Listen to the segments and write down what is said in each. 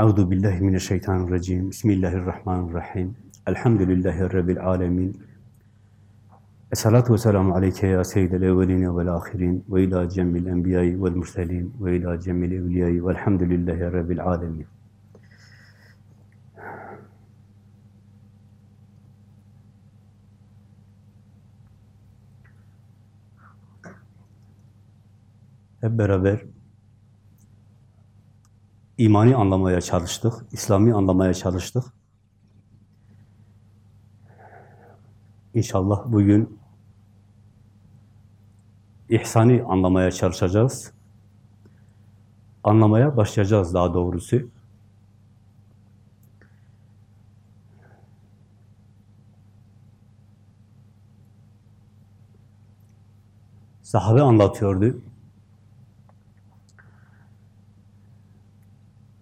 Euzu billahi mineşşeytanirracim. Bismillahirrahmanirrahim. Elhamdülillahi rabbil alamin. Esselatu vesselamu aleyke ya seyyidel evveline vel ahirin ve ila cemmil enbiyayı vel murselin ve ila cemmil evliyayı velhamdülillahi rabbil alemin. Hep beraber imani anlamaya çalıştık, İslami anlamaya çalıştık. İnşallah bugün ihsani anlamaya çalışacağız. Anlamaya başlayacağız daha doğrusu. Sahabe anlatıyordu.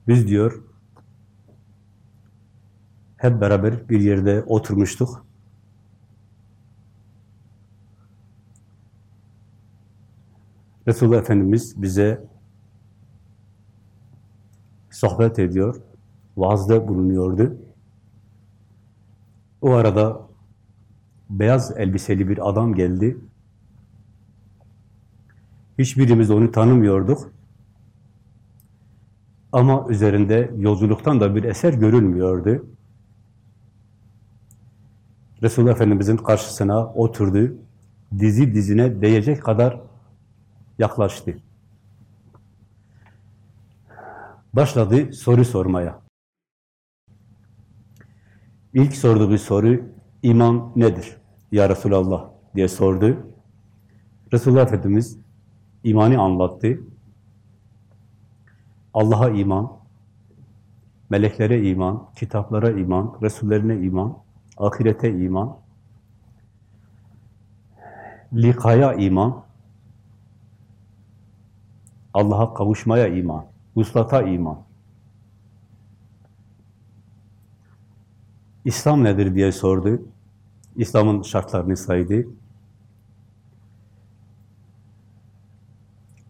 Biz diyor, hep beraber bir yerde oturmuştuk. Resulullah Efendimiz bize sohbet ediyor, vaazda bulunuyordu. O arada beyaz elbiseli bir adam geldi. Hiçbirimiz onu tanımıyorduk. Ama üzerinde yolculuktan da bir eser görülmüyordu. Resulullah Efendimiz'in karşısına oturdu. Dizi dizine değecek kadar yaklaştı. Başladı soru sormaya. İlk sorduğu soru, iman nedir? Ya Resulallah diye sordu. Resulullah Efendimiz imani anlattı. Allah'a iman, meleklere iman, kitaplara iman, Resullerine iman, ahirete iman, likaya iman, Allah'a kavuşmaya iman, vuslata iman. İslam nedir diye sordu. İslam'ın şartlarını saydı.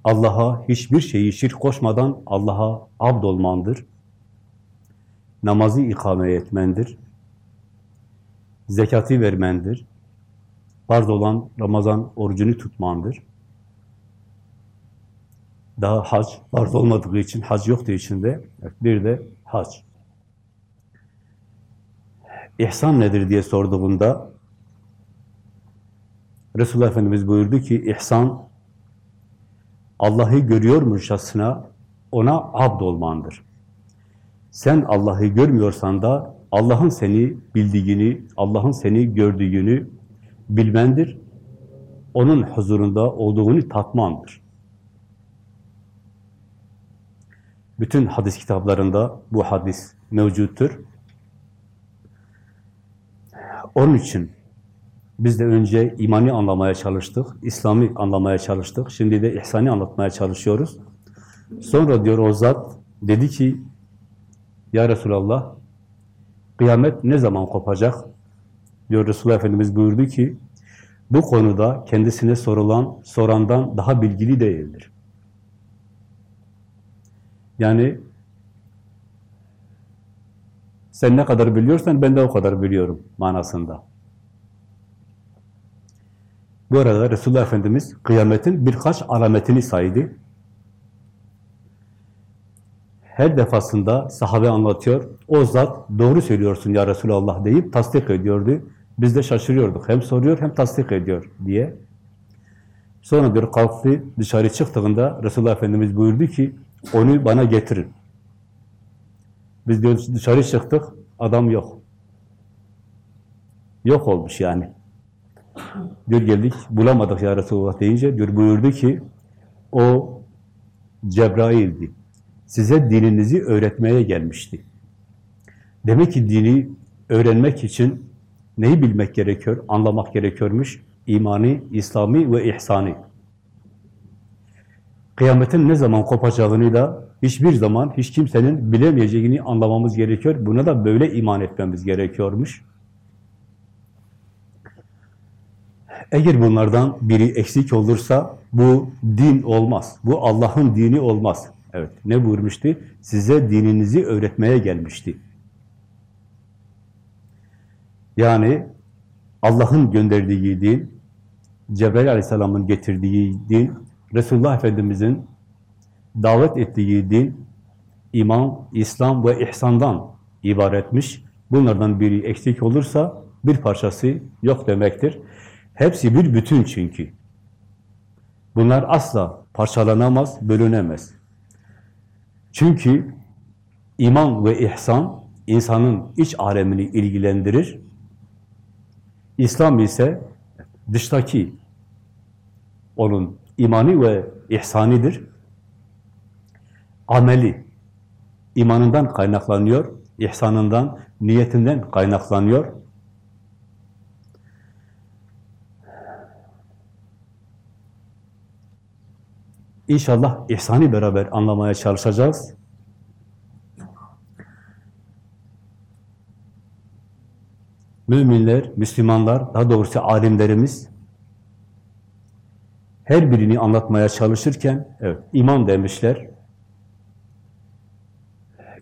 Allah'a hiçbir şeyi şirk koşmadan Allah'a abd olmandır. Namazı ikame etmendir. Zekatı vermendir. Farz olan Ramazan orucunu tutmandır. Daha hac farz olmadığı için, hac yoktu içinde. Bir de hac. İhsan nedir diye sorduğunda Resulullah Efendimiz buyurdu ki ihsan Allah'ı görüyormuşçasına ona abd olmandır. Sen Allah'ı görmüyorsan da Allah'ın seni bildiğini, Allah'ın seni gördüğünü bilmendir. Onun huzurunda olduğunu tatmandır. Bütün hadis kitaplarında bu hadis mevcuttur. Onun için biz de önce imani anlamaya çalıştık, İslami anlamaya çalıştık. Şimdi de ihsani anlatmaya çalışıyoruz. Sonra diyor o zat, dedi ki, Ya Resulallah, kıyamet ne zaman kopacak? Diyor Resulullah Efendimiz buyurdu ki, bu konuda kendisine sorulan, sorandan daha bilgili değildir. Yani sen ne kadar biliyorsan ben de o kadar biliyorum manasında. Bu arada Resulullah Efendimiz kıyametin birkaç alametini saydı. Her defasında sahabe anlatıyor, o zat doğru söylüyorsun ya Resulallah deyip tasdik ediyordu. Biz de şaşırıyorduk. Hem soruyor hem tasdik ediyor diye. Sonra bir kalktı, dışarı çıktığında Resulullah Efendimiz buyurdu ki, onu bana getirin. Biz diyor dışarı çıktık, adam yok. Yok olmuş yani. Diyor geldik, bulamadık ya Resulullah deyince, diyor buyurdu ki, o Cebrail'di. Size dininizi öğretmeye gelmişti. Demek ki dini öğrenmek için neyi bilmek gerekiyor, anlamak gerekiyormuş? İmani, İslami ve ihsani. Kıyametin ne zaman kopacağını da hiçbir zaman hiç kimsenin bilemeyeceğini anlamamız gerekiyor. Buna da böyle iman etmemiz gerekiyormuş. Eğer bunlardan biri eksik olursa bu din olmaz. Bu Allah'ın dini olmaz. Evet, ne buyurmuştu? Size dininizi öğretmeye gelmişti. Yani Allah'ın gönderdiği din, Cebrail aleyhisselamın getirdiği din, Resulullah Efendimiz'in davet ettiği din, iman, İslam ve ihsandan ibaretmiş. Bunlardan biri eksik olursa bir parçası yok demektir. Hepsi bir bütün çünkü. Bunlar asla parçalanamaz, bölünemez. Çünkü iman ve ihsan insanın iç alemini ilgilendirir. İslam ise dıştaki onun imani ve ihsanidir. Ameli imanından kaynaklanıyor, ihsanından, niyetinden kaynaklanıyor. İnşallah ihsani beraber anlamaya çalışacağız. Müminler, Müslümanlar, daha doğrusu alimlerimiz her birini anlatmaya çalışırken, evet, iman demişler,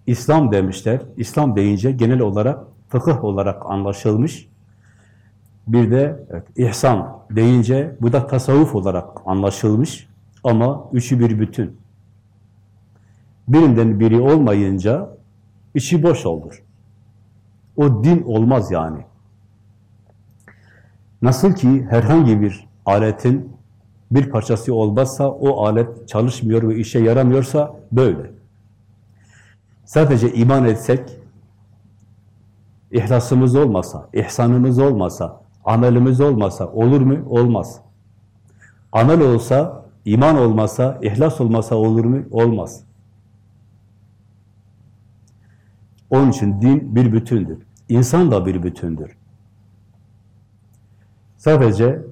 İslam demişler. İslam deyince genel olarak fıkıh olarak anlaşılmış. Bir de evet, ihsan deyince bu da tasavvuf olarak anlaşılmış. Ama üçü bir bütün. Birinden biri olmayınca içi boş olur. O din olmaz yani. Nasıl ki herhangi bir aletin bir parçası olmazsa o alet çalışmıyor ve işe yaramıyorsa böyle. Sadece iman etsek, ihlasımız olmasa, ihsanımız olmasa, amelimiz olmasa olur mu? Olmaz. Amel olsa, iman olmasa, ihlas olmasa olur mu? Olmaz. Onun için din bir bütündür. İnsan da bir bütündür. Sadece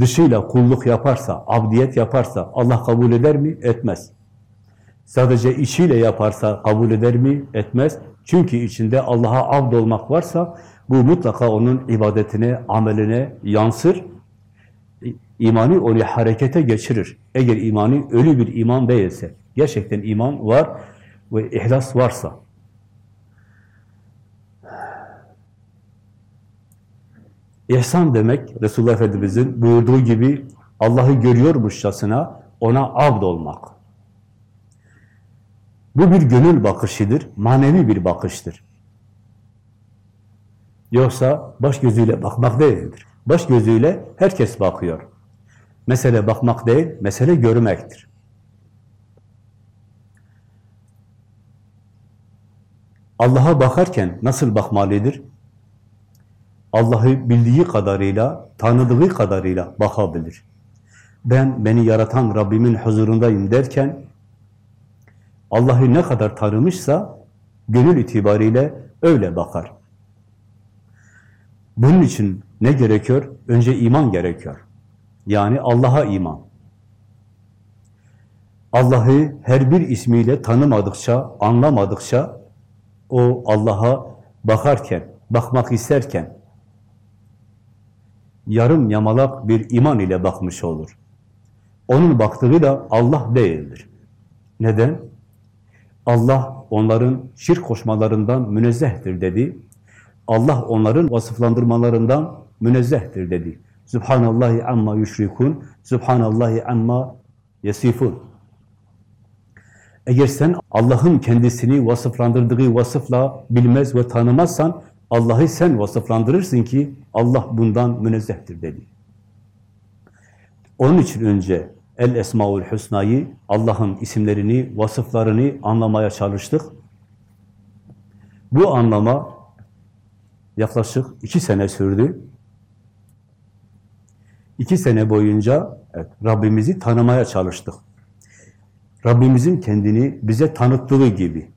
dışıyla kulluk yaparsa, abdiyet yaparsa Allah kabul eder mi? Etmez. Sadece içiyle yaparsa kabul eder mi? Etmez. Çünkü içinde Allah'a abd olmak varsa bu mutlaka onun ibadetine, ameline yansır. İmanı onu harekete geçirir. Eğer imanı ölü bir iman değilse, gerçekten iman var ve ihlas varsa. İhsan demek, Resulullah Efendimiz'in buyurduğu gibi Allah'ı görüyormuşçasına ona abd olmak. Bu bir gönül bakışıdır, manevi bir bakıştır. Yoksa baş gözüyle bakmak değildir. Baş gözüyle herkes bakıyor. Mesele bakmak değil, mesele görmektir. Allah'a bakarken nasıl bakmalıdır? Allah'ı bildiği kadarıyla, tanıdığı kadarıyla bakabilir. Ben beni yaratan Rabbimin huzurundayım derken Allah'ı ne kadar tanımışsa gönül itibariyle öyle bakar. Bunun için ne gerekiyor? Önce iman gerekiyor. Yani Allah'a iman. Allah'ı her bir ismiyle tanımadıkça, anlamadıkça o Allah'a bakarken, bakmak isterken yarım yamalak bir iman ile bakmış olur. Onun baktığı da Allah değildir. Neden? Allah onların şirk koşmalarından münezzehtir dedi. Allah onların vasıflandırmalarından münezzehtir dedi. Subhanallahi amma yüşrikun, Subhanallahi amma yasifun. Eğer sen Allah'ın kendisini vasıflandırdığı vasıfla bilmez ve tanımazsan, Allah'ı sen vasıflandırırsın ki Allah bundan münezzehtir dedi. Onun için önce El Esmaül Hüsna'yı, Allah'ın isimlerini, vasıflarını anlamaya çalıştık. Bu anlama yaklaşık iki sene sürdü. İki sene boyunca evet, Rabbimizi tanımaya çalıştık. Rabbimizin kendini bize tanıttığı gibi.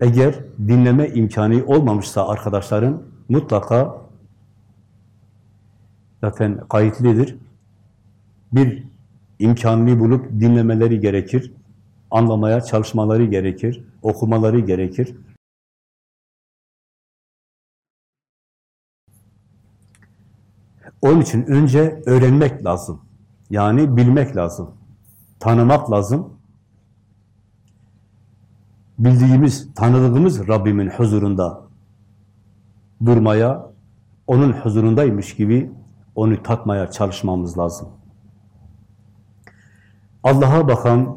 Eğer dinleme imkanı olmamışsa arkadaşların mutlaka zaten kayıtlıdır bir imkanını bulup dinlemeleri gerekir, anlamaya çalışmaları gerekir, okumaları gerekir. Onun için önce öğrenmek lazım. Yani bilmek lazım. tanımak lazım. Bildiğimiz, tanıdığımız Rabbimin huzurunda durmaya, onun huzurundaymış gibi onu tatmaya çalışmamız lazım. Allah'a bakan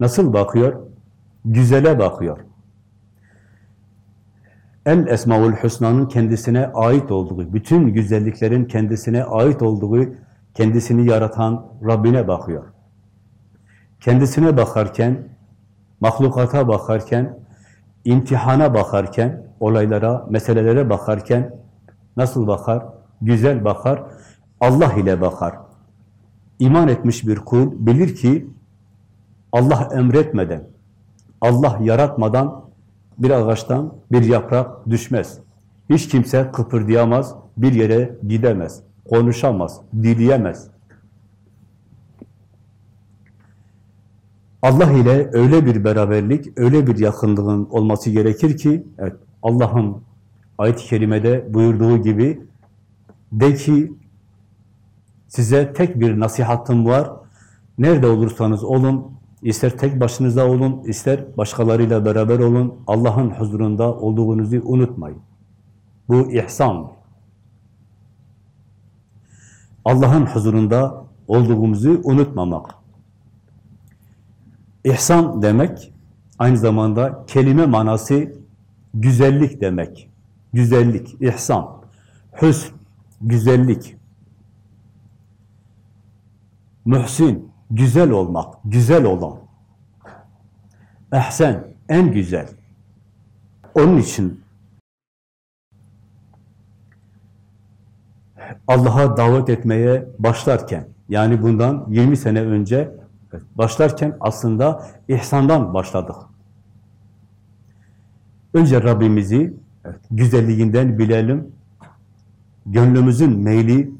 nasıl bakıyor? Güzele bakıyor. El Esmaül Hüsna'nın kendisine ait olduğu, bütün güzelliklerin kendisine ait olduğu, kendisini yaratan Rabbine bakıyor. Kendisine bakarken, mahlukata bakarken, imtihana bakarken, olaylara, meselelere bakarken nasıl bakar? Güzel bakar, Allah ile bakar. İman etmiş bir kul bilir ki Allah emretmeden, Allah yaratmadan bir ağaçtan bir yaprak düşmez. Hiç kimse kıpırdayamaz, bir yere gidemez, konuşamaz, dileyemez. Allah ile öyle bir beraberlik, öyle bir yakınlığın olması gerekir ki, evet, Allah'ın ayet-i kerimede buyurduğu gibi, de ki, size tek bir nasihatım var, nerede olursanız olun, ister tek başınıza olun, ister başkalarıyla beraber olun, Allah'ın huzurunda olduğunuzu unutmayın. Bu ihsan. Allah'ın huzurunda olduğumuzu unutmamak. İhsan demek, aynı zamanda kelime manası güzellik demek. Güzellik, ihsan, hüsn, güzellik. Mühsin, güzel olmak, güzel olan. Ehsen, en güzel. Onun için Allah'a davet etmeye başlarken, yani bundan 20 sene önce başlarken aslında ihsandan başladık. Önce Rabbimizi güzelliğinden bilelim, gönlümüzün meyli,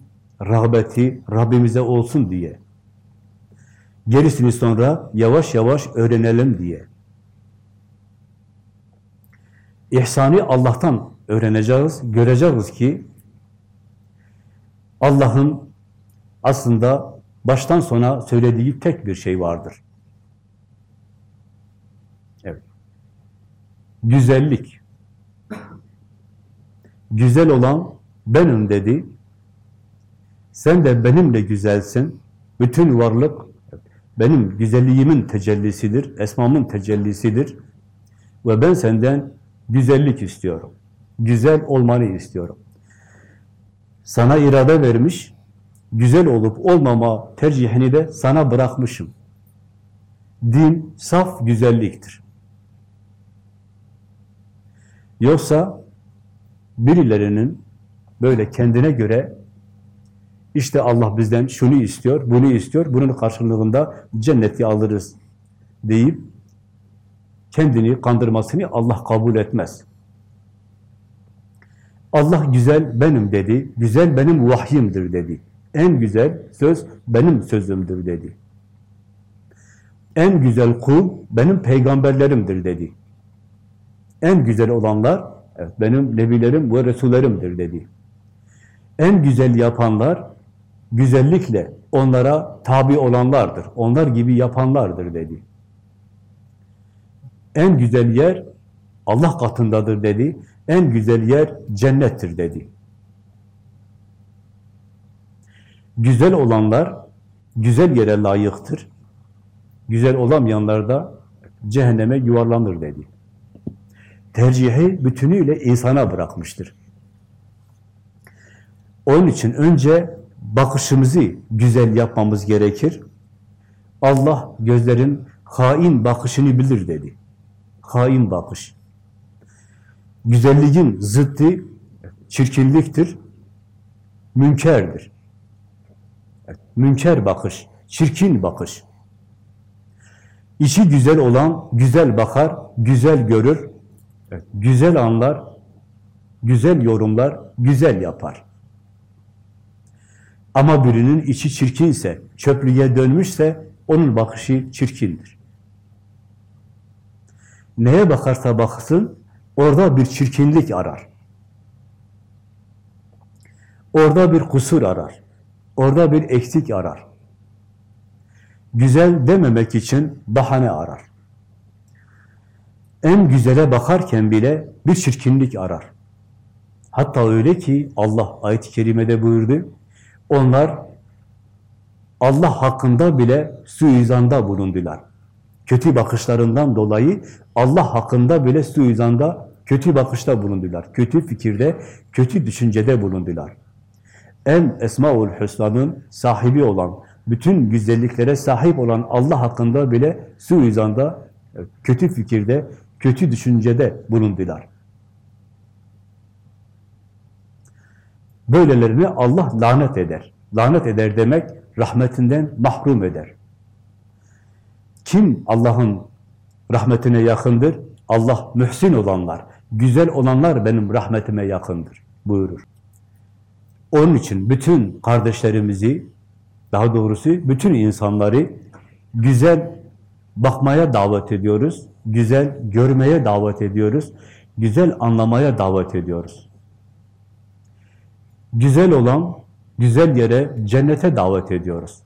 rağbeti Rabbimize olsun diye. Gerisini sonra yavaş yavaş öğrenelim diye. İhsanı Allah'tan öğreneceğiz, göreceğiz ki Allah'ın aslında baştan sona söylediği tek bir şey vardır. Evet. Güzellik. Güzel olan benim dedi. Sen de benimle güzelsin. Bütün varlık benim güzelliğimin tecellisidir, esmamın tecellisidir. Ve ben senden güzellik istiyorum. Güzel olmanı istiyorum. Sana irade vermiş, güzel olup olmama tercihini de sana bırakmışım. Din saf güzelliktir. Yoksa birilerinin böyle kendine göre işte Allah bizden şunu istiyor, bunu istiyor, bunun karşılığında cenneti alırız deyip kendini kandırmasını Allah kabul etmez. Allah güzel benim dedi, güzel benim vahyimdir dedi. En güzel söz benim sözümdür dedi. En güzel kul benim peygamberlerimdir dedi. En güzel olanlar evet, benim nebilerim ve resullerimdir dedi. En güzel yapanlar güzellikle onlara tabi olanlardır. Onlar gibi yapanlardır dedi. En güzel yer Allah katındadır dedi. En güzel yer cennettir dedi. Güzel olanlar güzel yere layıktır. Güzel olamayanlar da cehenneme yuvarlanır dedi. Tercihi bütünüyle insana bırakmıştır. Onun için önce bakışımızı güzel yapmamız gerekir. Allah gözlerin hain bakışını bilir dedi. Hain bakış. Güzelliğin zıttı çirkinliktir, münkerdir. Münker bakış, çirkin bakış. İçi güzel olan güzel bakar, güzel görür, güzel anlar, güzel yorumlar, güzel yapar. Ama birinin içi çirkinse, çöplüğe dönmüşse onun bakışı çirkindir. Neye bakarsa baksın, orada bir çirkinlik arar. Orada bir kusur arar. Orada bir eksik arar. güzel dememek için bahane arar. En güzele bakarken bile bir çirkinlik arar. Hatta öyle ki Allah ayet-i kerimede buyurdu, onlar Allah hakkında bile suizanda bulundular. Kötü bakışlarından dolayı Allah hakkında bile suizanda, kötü bakışta bulundular. Kötü fikirde, kötü düşüncede bulundular. En Esmaül Hüsna'nın sahibi olan, bütün güzelliklere sahip olan Allah hakkında bile suizanda, kötü fikirde, kötü düşüncede bulundular. Böylelerini Allah lanet eder. Lanet eder demek, rahmetinden mahrum eder. Kim Allah'ın rahmetine yakındır? Allah mühsin olanlar, güzel olanlar benim rahmetime yakındır buyurur. Onun için bütün kardeşlerimizi, daha doğrusu bütün insanları güzel bakmaya davet ediyoruz, güzel görmeye davet ediyoruz, güzel anlamaya davet ediyoruz. Güzel olan, güzel yere, cennete davet ediyoruz.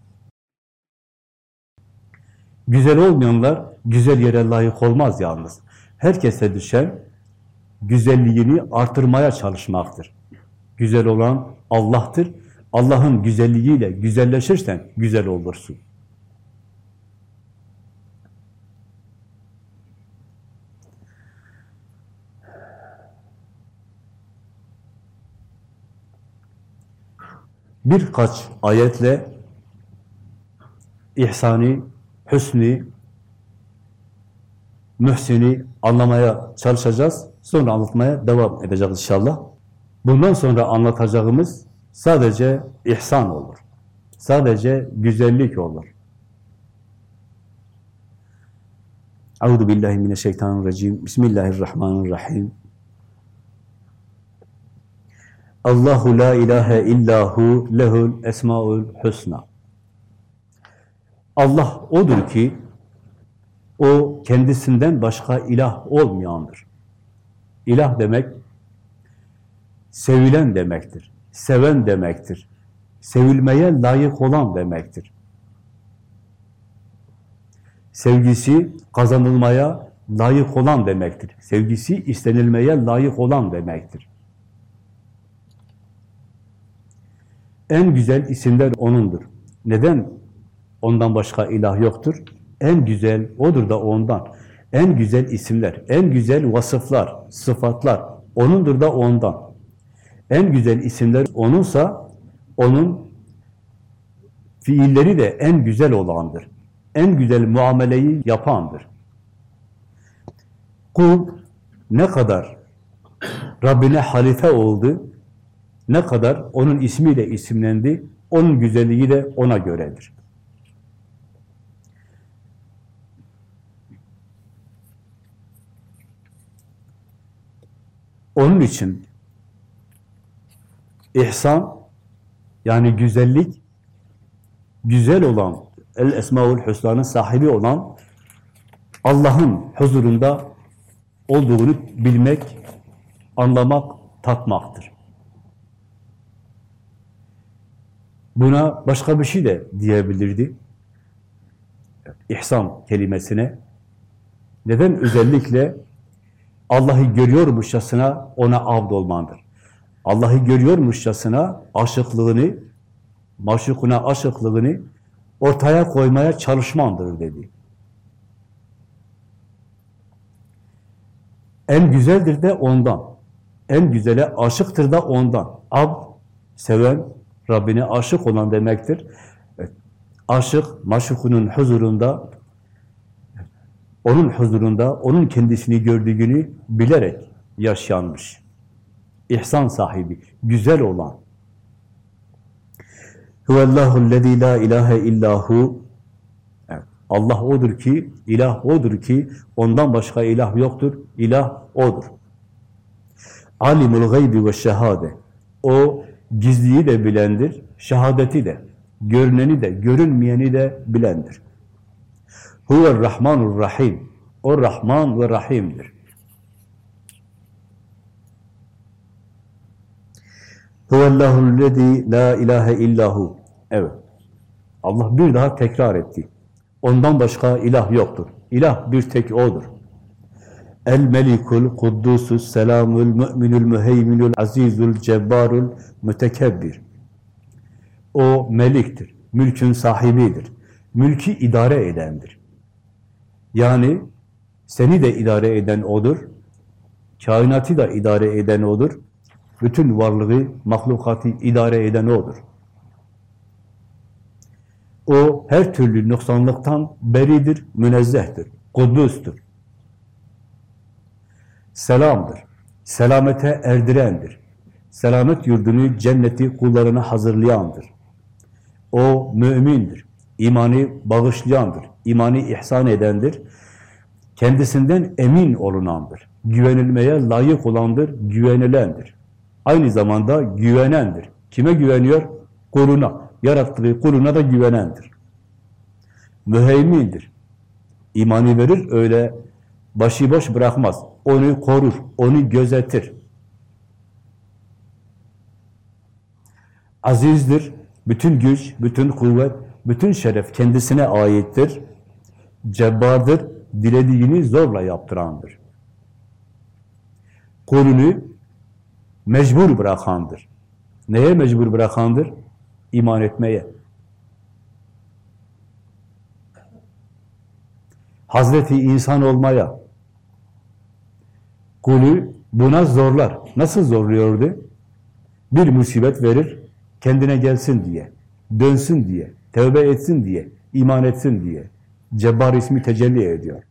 Güzel olmayanlar güzel yere layık olmaz yalnız. Herkese düşen güzelliğini artırmaya çalışmaktır. Güzel olan Allah'tır. Allah'ın güzelliğiyle güzelleşirsen güzel olursun. Birkaç ayetle ihsani, hüsnü, mühsini anlamaya çalışacağız. Sonra anlatmaya devam edeceğiz inşallah. Bundan sonra anlatacağımız sadece ihsan olur. Sadece güzellik olur. Euzu billahi mineşşeytanirracim. Bismillahirrahmanirrahim. Allahu la ilahe illahu lehul esmaul husna. Allah odur ki o kendisinden başka ilah olmayandır. İlah demek sevilen demektir. Seven demektir. Sevilmeye layık olan demektir. Sevgisi kazanılmaya layık olan demektir. Sevgisi istenilmeye layık olan demektir. En güzel isimler O'nundur. Neden ondan başka ilah yoktur? En güzel O'dur da ondan. En güzel isimler, en güzel vasıflar, sıfatlar O'nundur da ondan. En güzel isimler O'nunsa O'nun fiilleri de en güzel olandır. En güzel muameleyi yapandır. Kul ne kadar Rabbine halife oldu, ne kadar onun ismiyle isimlendi, onun güzelliği de ona göredir. Onun için ihsan yani güzellik güzel olan El Esmaül Hüsna'nın sahibi olan Allah'ın huzurunda olduğunu bilmek, anlamak, tatmaktır. Buna başka bir şey de diyebilirdi. İhsan kelimesine. Neden özellikle Allah'ı görüyormuşçasına ona avd olmandır. Allah'ı görüyormuşçasına aşıklığını, maşukuna aşıklığını ortaya koymaya çalışmandır dedi. En güzeldir de ondan. En güzele aşıktır da ondan. Abd, seven, Rabbine aşık olan demektir. Evet. Aşık, maşukunun huzurunda, onun huzurunda, onun kendisini gördüğünü bilerek yaşanmış. İhsan sahibi, güzel olan. Huvallahu lezî la ilahe illahu. Allah odur ki, ilah odur ki, ondan başka ilah yoktur, ilah odur. Alimul gaybi ve şehade. O gizliyi de bilendir, şehadeti de, görüneni de, görünmeyeni de bilendir. Huve Rahmanur Rahim. O Rahman ve Rahim'dir. Huvellahul lezî la ilahe illahu. Evet. Allah bir daha tekrar etti. Ondan başka ilah yoktur. İlah bir tek O'dur. El melikul kuddusus selamul müminul müheyminul azizul cebbarul mütekebbir. O meliktir. Mülkün sahibidir. Mülkü idare edendir. Yani seni de idare eden O'dur. Kainatı da idare eden O'dur. Bütün varlığı, mahlukatı idare eden O'dur. O her türlü noksanlıktan beridir, münezzehtir, kuddustur. Selamdır. Selamete erdirendir. Selamet yurdunu, cenneti kullarına hazırlayandır. O mümindir. İmanı bağışlayandır. İmanı ihsan edendir. Kendisinden emin olunandır. Güvenilmeye layık olandır, güvenilendir. Aynı zamanda güvenendir. Kime güveniyor? Kuluna. Yarattığı kuluna da güvenendir. Müheymindir. İmanı verir, öyle başıboş bırakmaz. Onu korur, onu gözetir. Azizdir. Bütün güç, bütün kuvvet, bütün şeref kendisine aittir. Cebbardır. Dilediğini zorla yaptırandır. Kulunu mecbur bırakandır. Neye mecbur bırakandır? İman etmeye. Hazreti insan olmaya. Kulü buna zorlar. Nasıl zorluyordu? Bir musibet verir, kendine gelsin diye, dönsün diye, tövbe etsin diye, iman etsin diye. Cebbar ismi tecelli ediyor.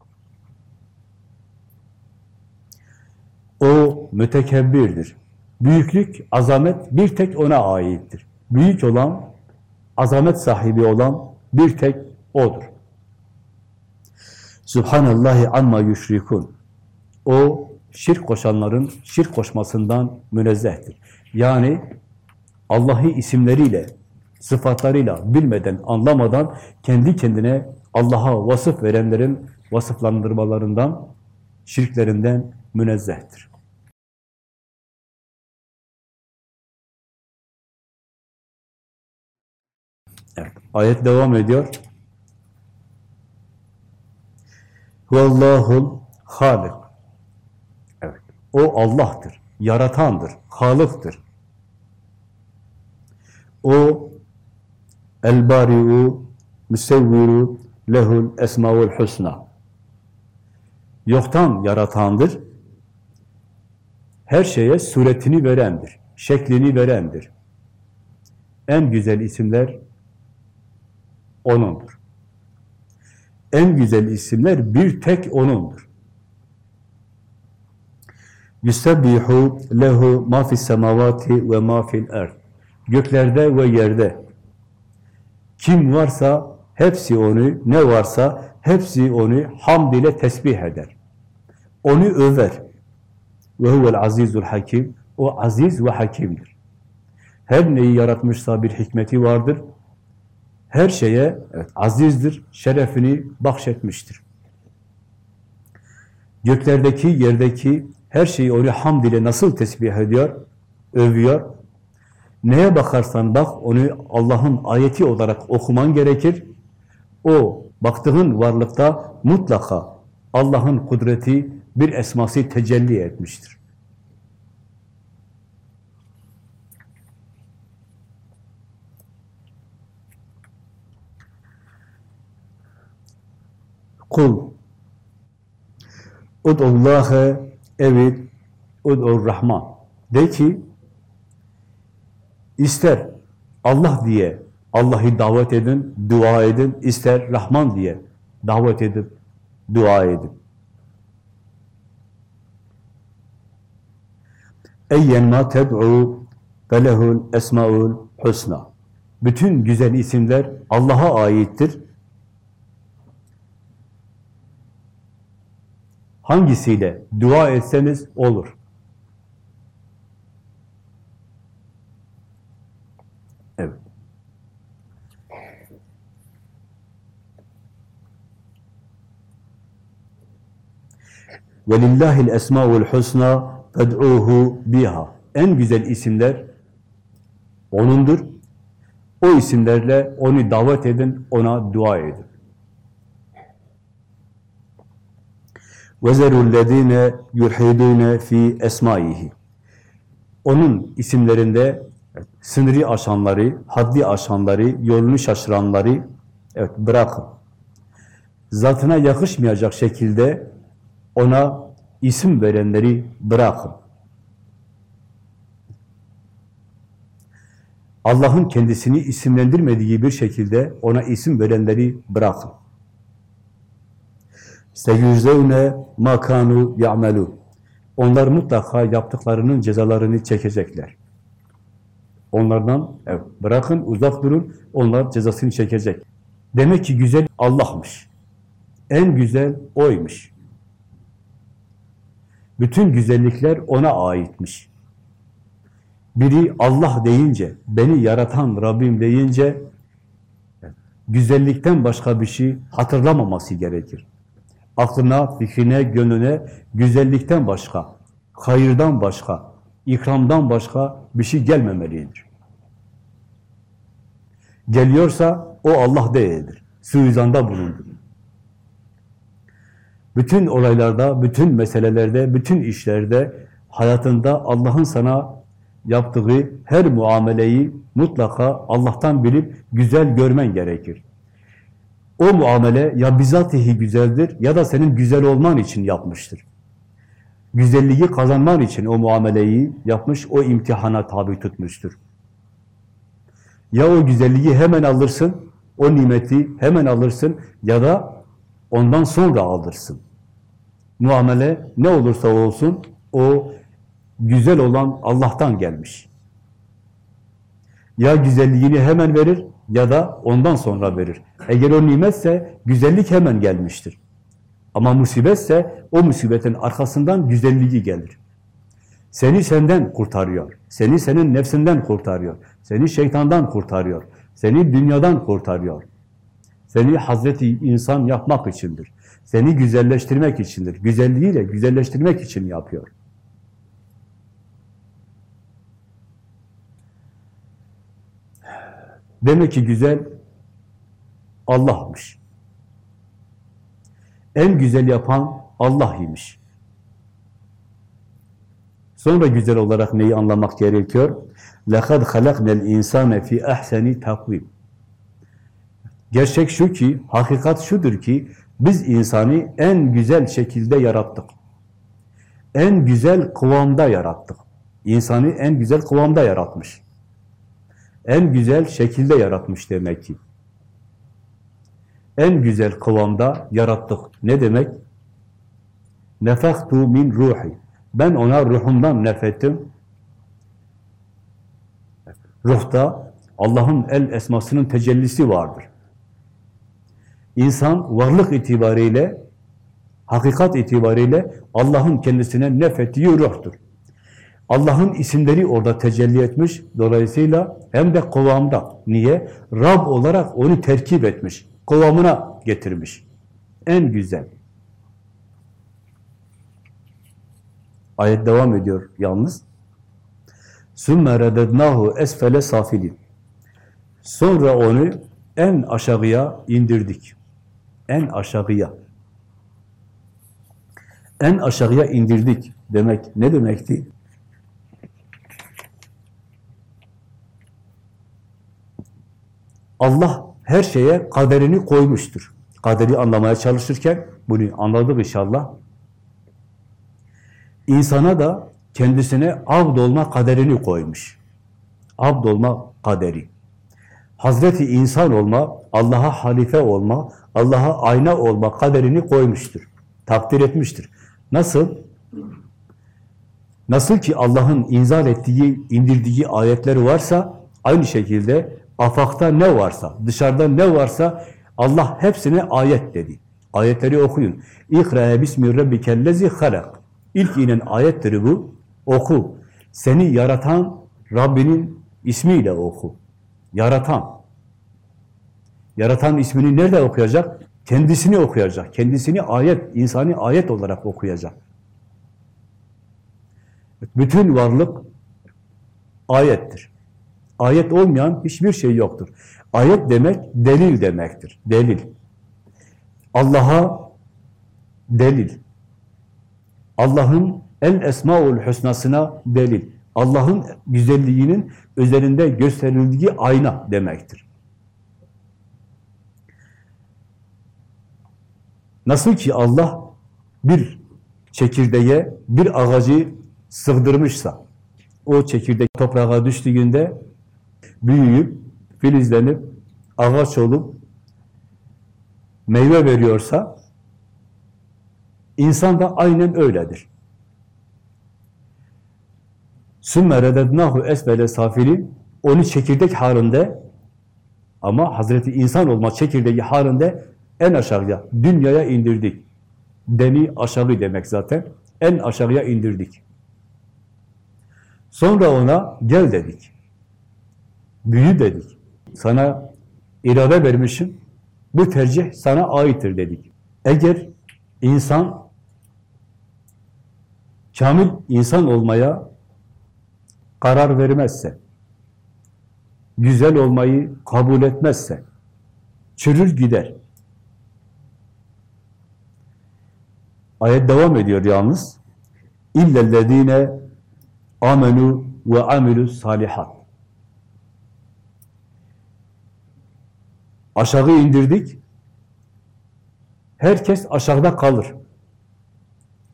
O mütekebbirdir. Büyüklük, azamet bir tek ona aittir. Büyük olan, azamet sahibi olan bir tek O'dur. Subhanallahi amma yüşrikun. O, şirk koşanların şirk koşmasından münezzehtir. Yani Allah'ı isimleriyle, sıfatlarıyla bilmeden, anlamadan kendi kendine Allah'a vasıf verenlerin vasıflandırmalarından, şirklerinden münezzehtir. Evet, ayet devam ediyor. Vallahul halik. O Allah'tır, yaratandır, halıktır. O el-bari'u müsevviru lehul esmaul husna. Yoktan yaratandır. Her şeye suretini verendir, şeklini verendir. En güzel isimler O'nundur. En güzel isimler bir tek O'nundur. Yusebbihu lehu ma fis semavati ve ma fil erd. Göklerde ve yerde kim varsa hepsi onu, ne varsa hepsi onu hamd ile tesbih eder. Onu över. Ve huvel azizul hakim. O aziz ve hakimdir. Her neyi yaratmışsa bir hikmeti vardır. Her şeye evet, azizdir, şerefini bahşetmiştir. Göklerdeki, yerdeki her şeyi onu hamd ile nasıl tesbih ediyor, övüyor. Neye bakarsan bak, onu Allah'ın ayeti olarak okuman gerekir. O, baktığın varlıkta mutlaka Allah'ın kudreti, bir esması tecelli etmiştir. Kul Ud'ullâhe evil ud'ur rahman de ki ister Allah diye Allah'ı davet edin, dua edin, ister Rahman diye davet edip dua edin. Eyyen ma ted'u felehul esmaul husna. Bütün güzel isimler Allah'a aittir. Hangisiyle dua etseniz olur. Evet. وَلِلَّهِ الْاَسْمَاءُ الْحُسْنَى فَدْعُوهُ biha. En güzel isimler O'nundur. O isimlerle onu davet edin, ona dua edin. وَزَرُوا الَّذ۪ينَ يُلْحِدُونَ ف۪ي esmaihi. Onun isimlerinde sınırı aşanları, haddi aşanları, yolunu şaşıranları evet, bırakın. Zatına yakışmayacak şekilde ona isim verenleri bırakın. Allah'ın kendisini isimlendirmediği bir şekilde ona isim verenleri bırakın. Seyüzevne makanu ya'melu. Onlar mutlaka yaptıklarının cezalarını çekecekler. Onlardan evet, bırakın, uzak durun, onlar cezasını çekecek. Demek ki güzel Allah'mış. En güzel O'ymuş. Bütün güzellikler O'na aitmiş. Biri Allah deyince, beni yaratan Rabbim deyince, güzellikten başka bir şey hatırlamaması gerekir. Aklına, fikrine, gönlüne güzellikten başka, hayırdan başka, ikramdan başka bir şey gelmemelidir. Geliyorsa o Allah değildir. Suizanda bulundur. Bütün olaylarda, bütün meselelerde, bütün işlerde, hayatında Allah'ın sana yaptığı her muameleyi mutlaka Allah'tan bilip güzel görmen gerekir. O muamele ya bizatihi güzeldir ya da senin güzel olman için yapmıştır. Güzelliği kazanman için o muameleyi yapmış, o imtihana tabi tutmuştur. Ya o güzelliği hemen alırsın, o nimeti hemen alırsın ya da ondan sonra alırsın. Muamele ne olursa olsun o güzel olan Allah'tan gelmiş. Ya güzelliğini hemen verir ya da ondan sonra verir. Eğer o nimetse güzellik hemen gelmiştir. Ama musibetse o musibetin arkasından güzelliği gelir. Seni senden kurtarıyor. Seni senin nefsinden kurtarıyor. Seni şeytandan kurtarıyor. Seni dünyadan kurtarıyor. Seni Hazreti insan yapmak içindir. Seni güzelleştirmek içindir. Güzelliğiyle güzelleştirmek için yapıyor. Demek ki güzel Allah'mış. En güzel yapan Allah imiş. Sonra güzel olarak neyi anlamak gerekiyor? لَقَدْ خَلَقْنَا الْاِنْسَانَ فِي اَحْسَنِ takvim. Gerçek şu ki, hakikat şudur ki, biz insanı en güzel şekilde yarattık. En güzel kıvamda yarattık. İnsanı en güzel kıvamda yaratmış. En güzel şekilde yaratmış demek ki. En güzel kıvamda yarattık. Ne demek? Nefektu min ruhi. Ben ona ruhumdan nefettim. Ruhta Allah'ın el esmasının tecellisi vardır. İnsan varlık itibariyle, hakikat itibariyle Allah'ın kendisine nefettiği ruhtur. Allah'ın isimleri orada tecelli etmiş. Dolayısıyla hem de kıvamda. Niye? Rab olarak onu terkip etmiş. Kıvamına getirmiş. En güzel. Ayet devam ediyor yalnız. ثُمَّ رَدَدْنَاهُ esfele سَافِلِينَ Sonra onu en aşağıya indirdik. En aşağıya. En aşağıya indirdik demek ne demekti? Allah her şeye kaderini koymuştur. Kaderi anlamaya çalışırken bunu anladık inşallah. İnsana da kendisine abd olma kaderini koymuş. Abd olma kaderi. Hazreti insan olma, Allah'a halife olma, Allah'a ayna olma kaderini koymuştur. Takdir etmiştir. Nasıl? Nasıl ki Allah'ın inzal ettiği, indirdiği ayetler varsa, aynı şekilde afakta ne varsa, dışarıda ne varsa Allah hepsine ayet dedi. Ayetleri okuyun. İkra'ya bismi rabbikellezi halak. İlk inen ayetleri bu. Oku. Seni yaratan Rabbinin ismiyle oku. Yaratan. Yaratan ismini nerede okuyacak? Kendisini okuyacak. Kendisini ayet, insani ayet olarak okuyacak. Bütün varlık ayettir. Ayet olmayan hiçbir şey yoktur. Ayet demek delil demektir. Delil. Allah'a delil. Allah'ın el esmaul husnasına delil. Allah'ın güzelliğinin üzerinde gösterildiği ayna demektir. Nasıl ki Allah bir çekirdeğe bir ağacı sığdırmışsa, o çekirdek toprağa düştüğünde büyüyüp, filizlenip, ağaç olup, meyve veriyorsa, insan da aynen öyledir. Sümme redednahu esfele safilin onu çekirdek halinde ama Hazreti insan olma çekirdeği halinde en aşağıya, dünyaya indirdik. Deni aşağı demek zaten. En aşağıya indirdik. Sonra ona gel dedik. Büyü dedik. Sana irade vermişim. Bu tercih sana aittir dedik. Eğer insan kamil insan olmaya karar vermezse, güzel olmayı kabul etmezse, çürür gider. Ayet devam ediyor yalnız. İllellezine amenu ve amilu salihat. Aşağı indirdik. Herkes aşağıda kalır.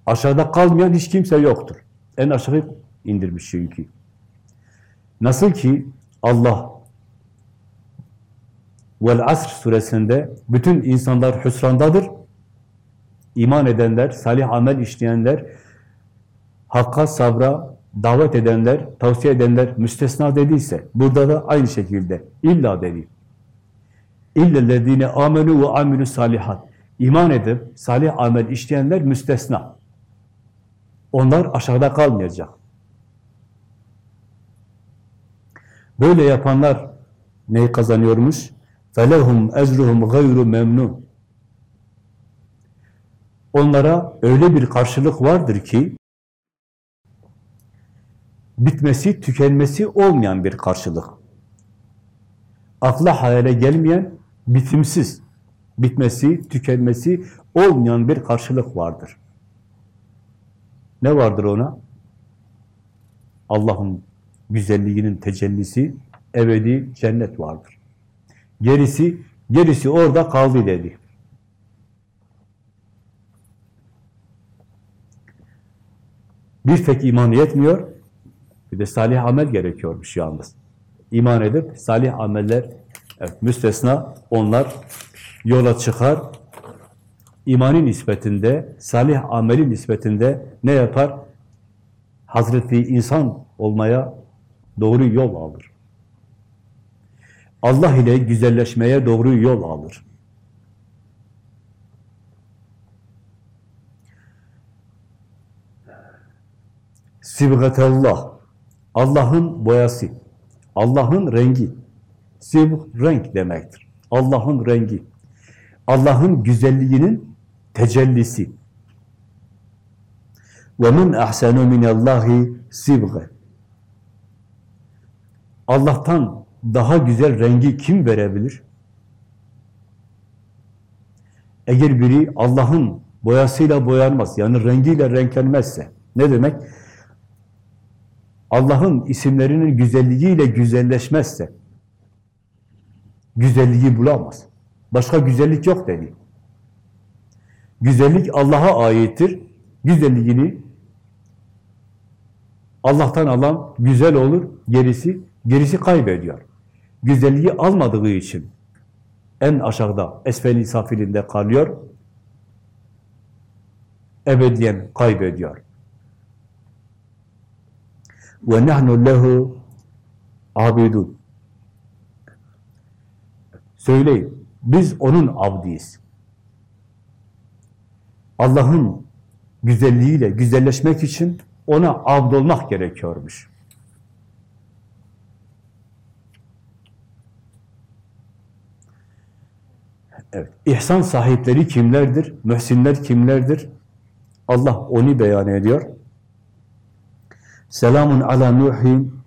Aşağıda kalmayan hiç kimse yoktur. En aşağı indirmiş çünkü. Nasıl ki Allah Vel Asr suresinde bütün insanlar hüsrandadır. İman edenler, salih amel işleyenler, hakka, sabra davet edenler, tavsiye edenler müstesna dediyse, burada da aynı şekilde illa dedi. İllellezine amenu ve amilü salihat. İman edip salih amel işleyenler müstesna. Onlar aşağıda kalmayacak. Böyle yapanlar neyi kazanıyormuş? فَلَهُمْ اَجْرُهُمْ غَيْرُ memnun. Onlara öyle bir karşılık vardır ki, bitmesi, tükenmesi olmayan bir karşılık. Akla hayale gelmeyen, bitimsiz, bitmesi, tükenmesi olmayan bir karşılık vardır. Ne vardır ona? Allah'ın güzelliğinin tecellisi, ebedi cennet vardır. Gerisi, gerisi orada kaldı dedi. Bir tek iman yetmiyor, bir de salih amel gerekiyormuş yalnız. İman edip salih ameller, evet, müstesna onlar yola çıkar, imani nispetinde, salih ameli nispetinde ne yapar? Hazreti insan olmaya doğru yol alır. Allah ile güzelleşmeye doğru yol alır. Sibgatellah. Allah'ın boyası. Allah'ın rengi. Sibg renk demektir. Allah'ın rengi. Allah'ın güzelliğinin tecellisi. وَمَنْ اَحْسَنُ مِنَ اللّٰهِ سِبْغَ Allah'tan daha güzel rengi kim verebilir? Eğer biri Allah'ın boyasıyla boyanmaz, yani rengiyle renklenmezse, ne demek? Allah'ın isimlerinin güzelliğiyle güzelleşmezse, güzelliği bulamaz. Başka güzellik yok dedi. Güzellik Allah'a aittir. Güzelliğini Allah'tan alan güzel olur, gerisi gerisi kaybediyor. Güzelliği almadığı için en aşağıda, esfel-i safilinde kalıyor, ebediyen kaybediyor. Ve nahnu lehu abidun. Söyleyin, biz onun abdiyiz. Allah'ın güzelliğiyle güzelleşmek için ona abd olmak gerekiyormuş. Evet, ihsan sahipleri kimlerdir? Mühsinler kimlerdir? Allah onu beyan ediyor. Selamun ala Nuhin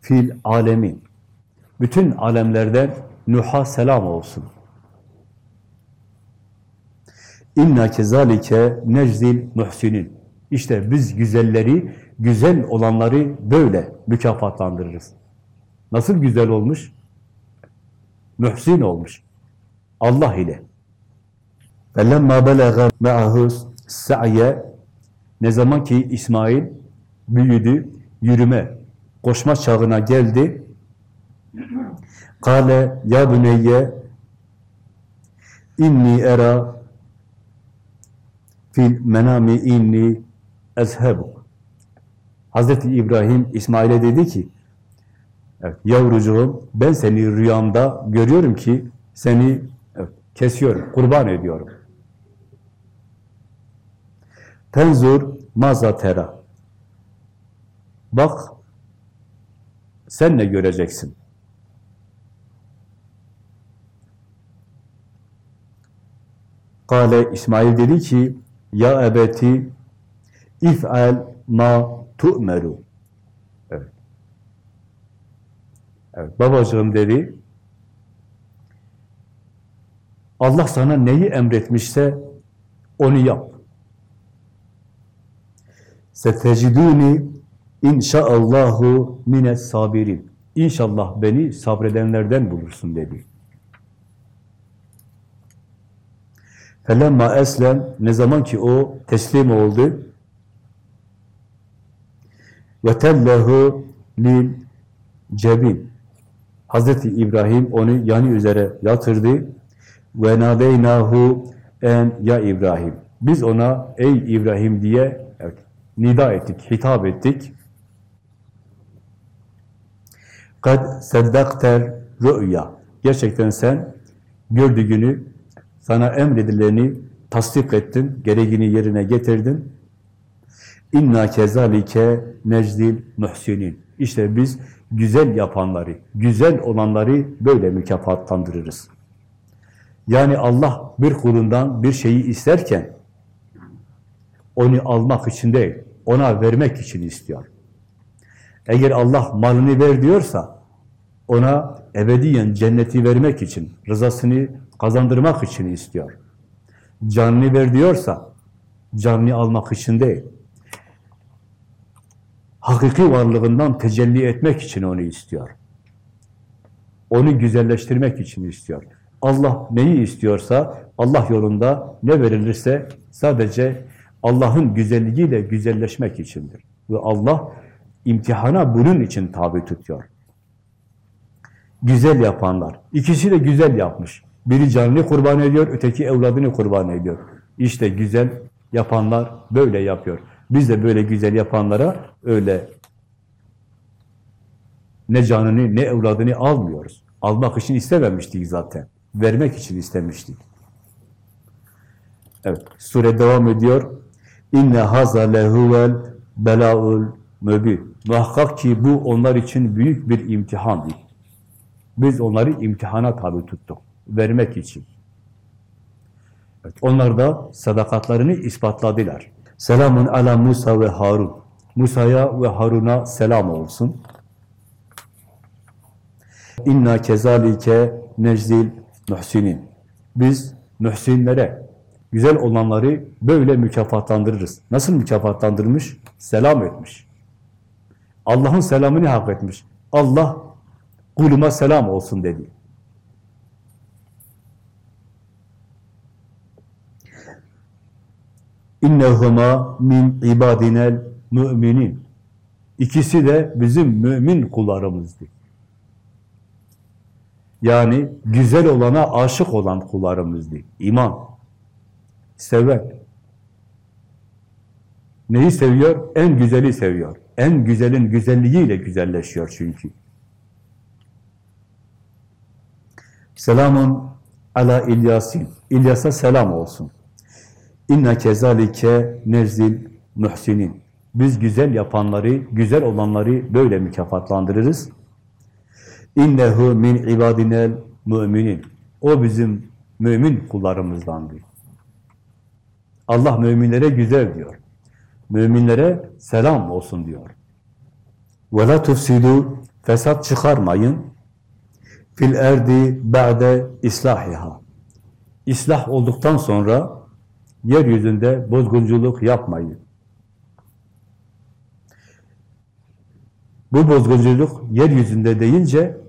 fil alemin. Bütün alemlerden Nuh'a selam olsun. İnna kezalike neczil muhsinin. İşte biz güzelleri, güzel olanları böyle mükafatlandırırız. Nasıl güzel olmuş? Mühsin olmuş. Allah ile. فَلَمَّا بَلَغَ مَعَهُ سَعْيَ Ne zaman ki İsmail büyüdü, yürüme, koşma çağına geldi, Kale ya büneyye inni era fil menami inni ezhebu. Hazreti İbrahim İsmail'e dedi ki evet, yavrucuğum ben seni rüyamda görüyorum ki seni evet, kesiyorum, kurban ediyorum. Tenzur mazatera. Bak sen ne göreceksin? Kale İsmail dedi ki ya ebeti if'al ma tu'meru. Evet. Evet, babacığım dedi. Allah sana neyi emretmişse onu yap. Seteciduni inşaallahu mines sabirin. İnşallah beni sabredenlerden bulursun dedi. Felemma eslem ne zaman ki o teslim oldu ve tellehu lil cebin Hazreti İbrahim onu yanı üzere yatırdı ve nadeynahu en ya İbrahim biz ona ey İbrahim diye evet, nida ettik, hitap ettik. Kad seddakter rü'ya. Gerçekten sen gördüğünü sana emredileni tasdik ettin, gereğini yerine getirdin. İnna kezalike necdil muhsinin. İşte biz güzel yapanları, güzel olanları böyle mükafatlandırırız. Yani Allah bir kulundan bir şeyi isterken onu almak için değil, ona vermek için istiyor. Eğer Allah malını ver diyorsa ona ebediyen cenneti vermek için, rızasını kazandırmak için istiyor. Canını ver diyorsa, canını almak için değil. Hakiki varlığından tecelli etmek için onu istiyor. Onu güzelleştirmek için istiyor. Allah neyi istiyorsa, Allah yolunda ne verilirse sadece Allah'ın güzelliğiyle güzelleşmek içindir. Ve Allah imtihana bunun için tabi tutuyor. Güzel yapanlar. İkisi de güzel yapmış. Biri canını kurban ediyor, öteki evladını kurban ediyor. İşte güzel yapanlar böyle yapıyor. Biz de böyle güzel yapanlara öyle ne canını ne evladını almıyoruz. Almak için istememiştik zaten. Vermek için istemiştik. Evet, sure devam ediyor. İnne haza lehuvel belaul mübin. Muhakkak ki bu onlar için büyük bir imtihandı. Biz onları imtihana tabi tuttuk vermek için. Evet, onlar da sadakatlerini ispatladılar. Selamun ala Musa ve Harun. Musa'ya ve Harun'a selam olsun. İnna kezalike neczil muhsinin. Biz mühsinlere, güzel olanları böyle mükafatlandırırız. Nasıl mükafatlandırmış? Selam etmiş. Allah'ın selamını hak etmiş. Allah kuluma selam olsun dedi. İnnehuma min ibadinel müminin. İkisi de bizim mümin kullarımızdı. Yani güzel olana aşık olan kullarımızdı. İman. Sever. Neyi seviyor? En güzeli seviyor. En güzelin güzelliğiyle güzelleşiyor çünkü. Selamun ala İlyasin. İlyas'a selam olsun. İnne kezalike nezil muhsinin. Biz güzel yapanları, güzel olanları böyle mükafatlandırırız. İnnehu min ibadinel müminin. O bizim mümin kullarımızdandır. Allah müminlere güzel diyor. Müminlere selam olsun diyor. La tufsidu fesat çıkarmayın fil erdi ba'de islahiha. İslah olduktan sonra yeryüzünde bozgunculuk yapmayın. Bu bozgunculuk yeryüzünde deyince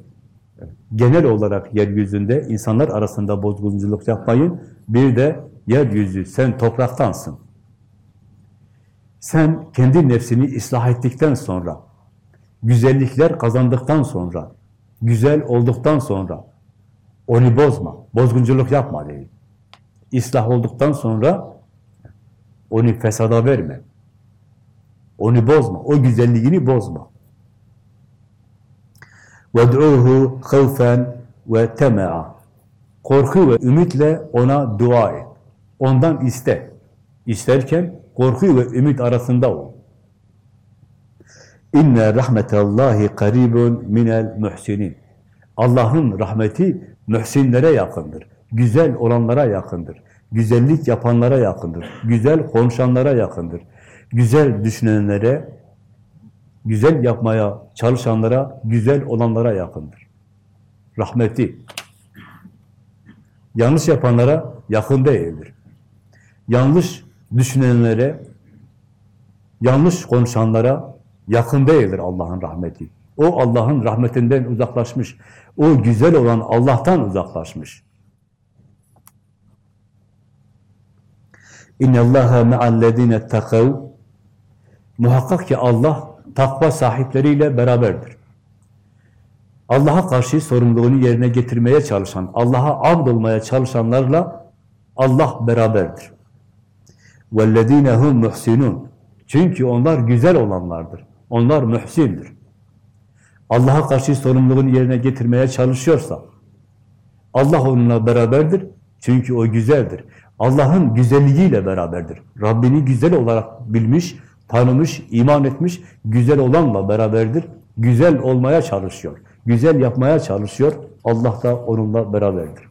genel olarak yeryüzünde insanlar arasında bozgunculuk yapmayın. Bir de yeryüzü sen topraktansın. Sen kendi nefsini ıslah ettikten sonra, güzellikler kazandıktan sonra, güzel olduktan sonra onu bozma, bozgunculuk yapma değil. İslah olduktan sonra onu fesada verme. Onu bozma, o güzelliğini bozma. وَدْعُوهُ خَوْفًا وَتَمَعًا Korku ve ümitle ona dua et. Ondan iste. İsterken korku ve ümit arasında ol. İnne rahmetallahi karibun minel muhsinin. Allah'ın rahmeti mühsinlere yakındır. Güzel olanlara yakındır. Güzellik yapanlara yakındır. Güzel konuşanlara yakındır. Güzel düşünenlere, güzel yapmaya çalışanlara, güzel olanlara yakındır. Rahmeti. Yanlış yapanlara yakın değildir. Yanlış düşünenlere, yanlış konuşanlara yakın değildir Allah'ın rahmeti. O Allah'ın rahmetinden uzaklaşmış. O güzel olan Allah'tan uzaklaşmış. İnne Allaha ma'allezine takav Muhakkak ki Allah takva sahipleriyle beraberdir. Allah'a karşı sorumluluğunu yerine getirmeye çalışan, Allah'a abd olmaya çalışanlarla Allah beraberdir. وَالَّذ۪ينَ هُمْ مُحْسِنُونَ Çünkü onlar güzel olanlardır. Onlar mühsindir. Allah'a karşı sorumluluğunu yerine getirmeye çalışıyorsa, Allah onunla beraberdir. Çünkü o güzeldir. Allah'ın güzelliğiyle beraberdir. Rabbini güzel olarak bilmiş, tanımış, iman etmiş, güzel olanla beraberdir. Güzel olmaya çalışıyor. Güzel yapmaya çalışıyor. Allah da onunla beraberdir.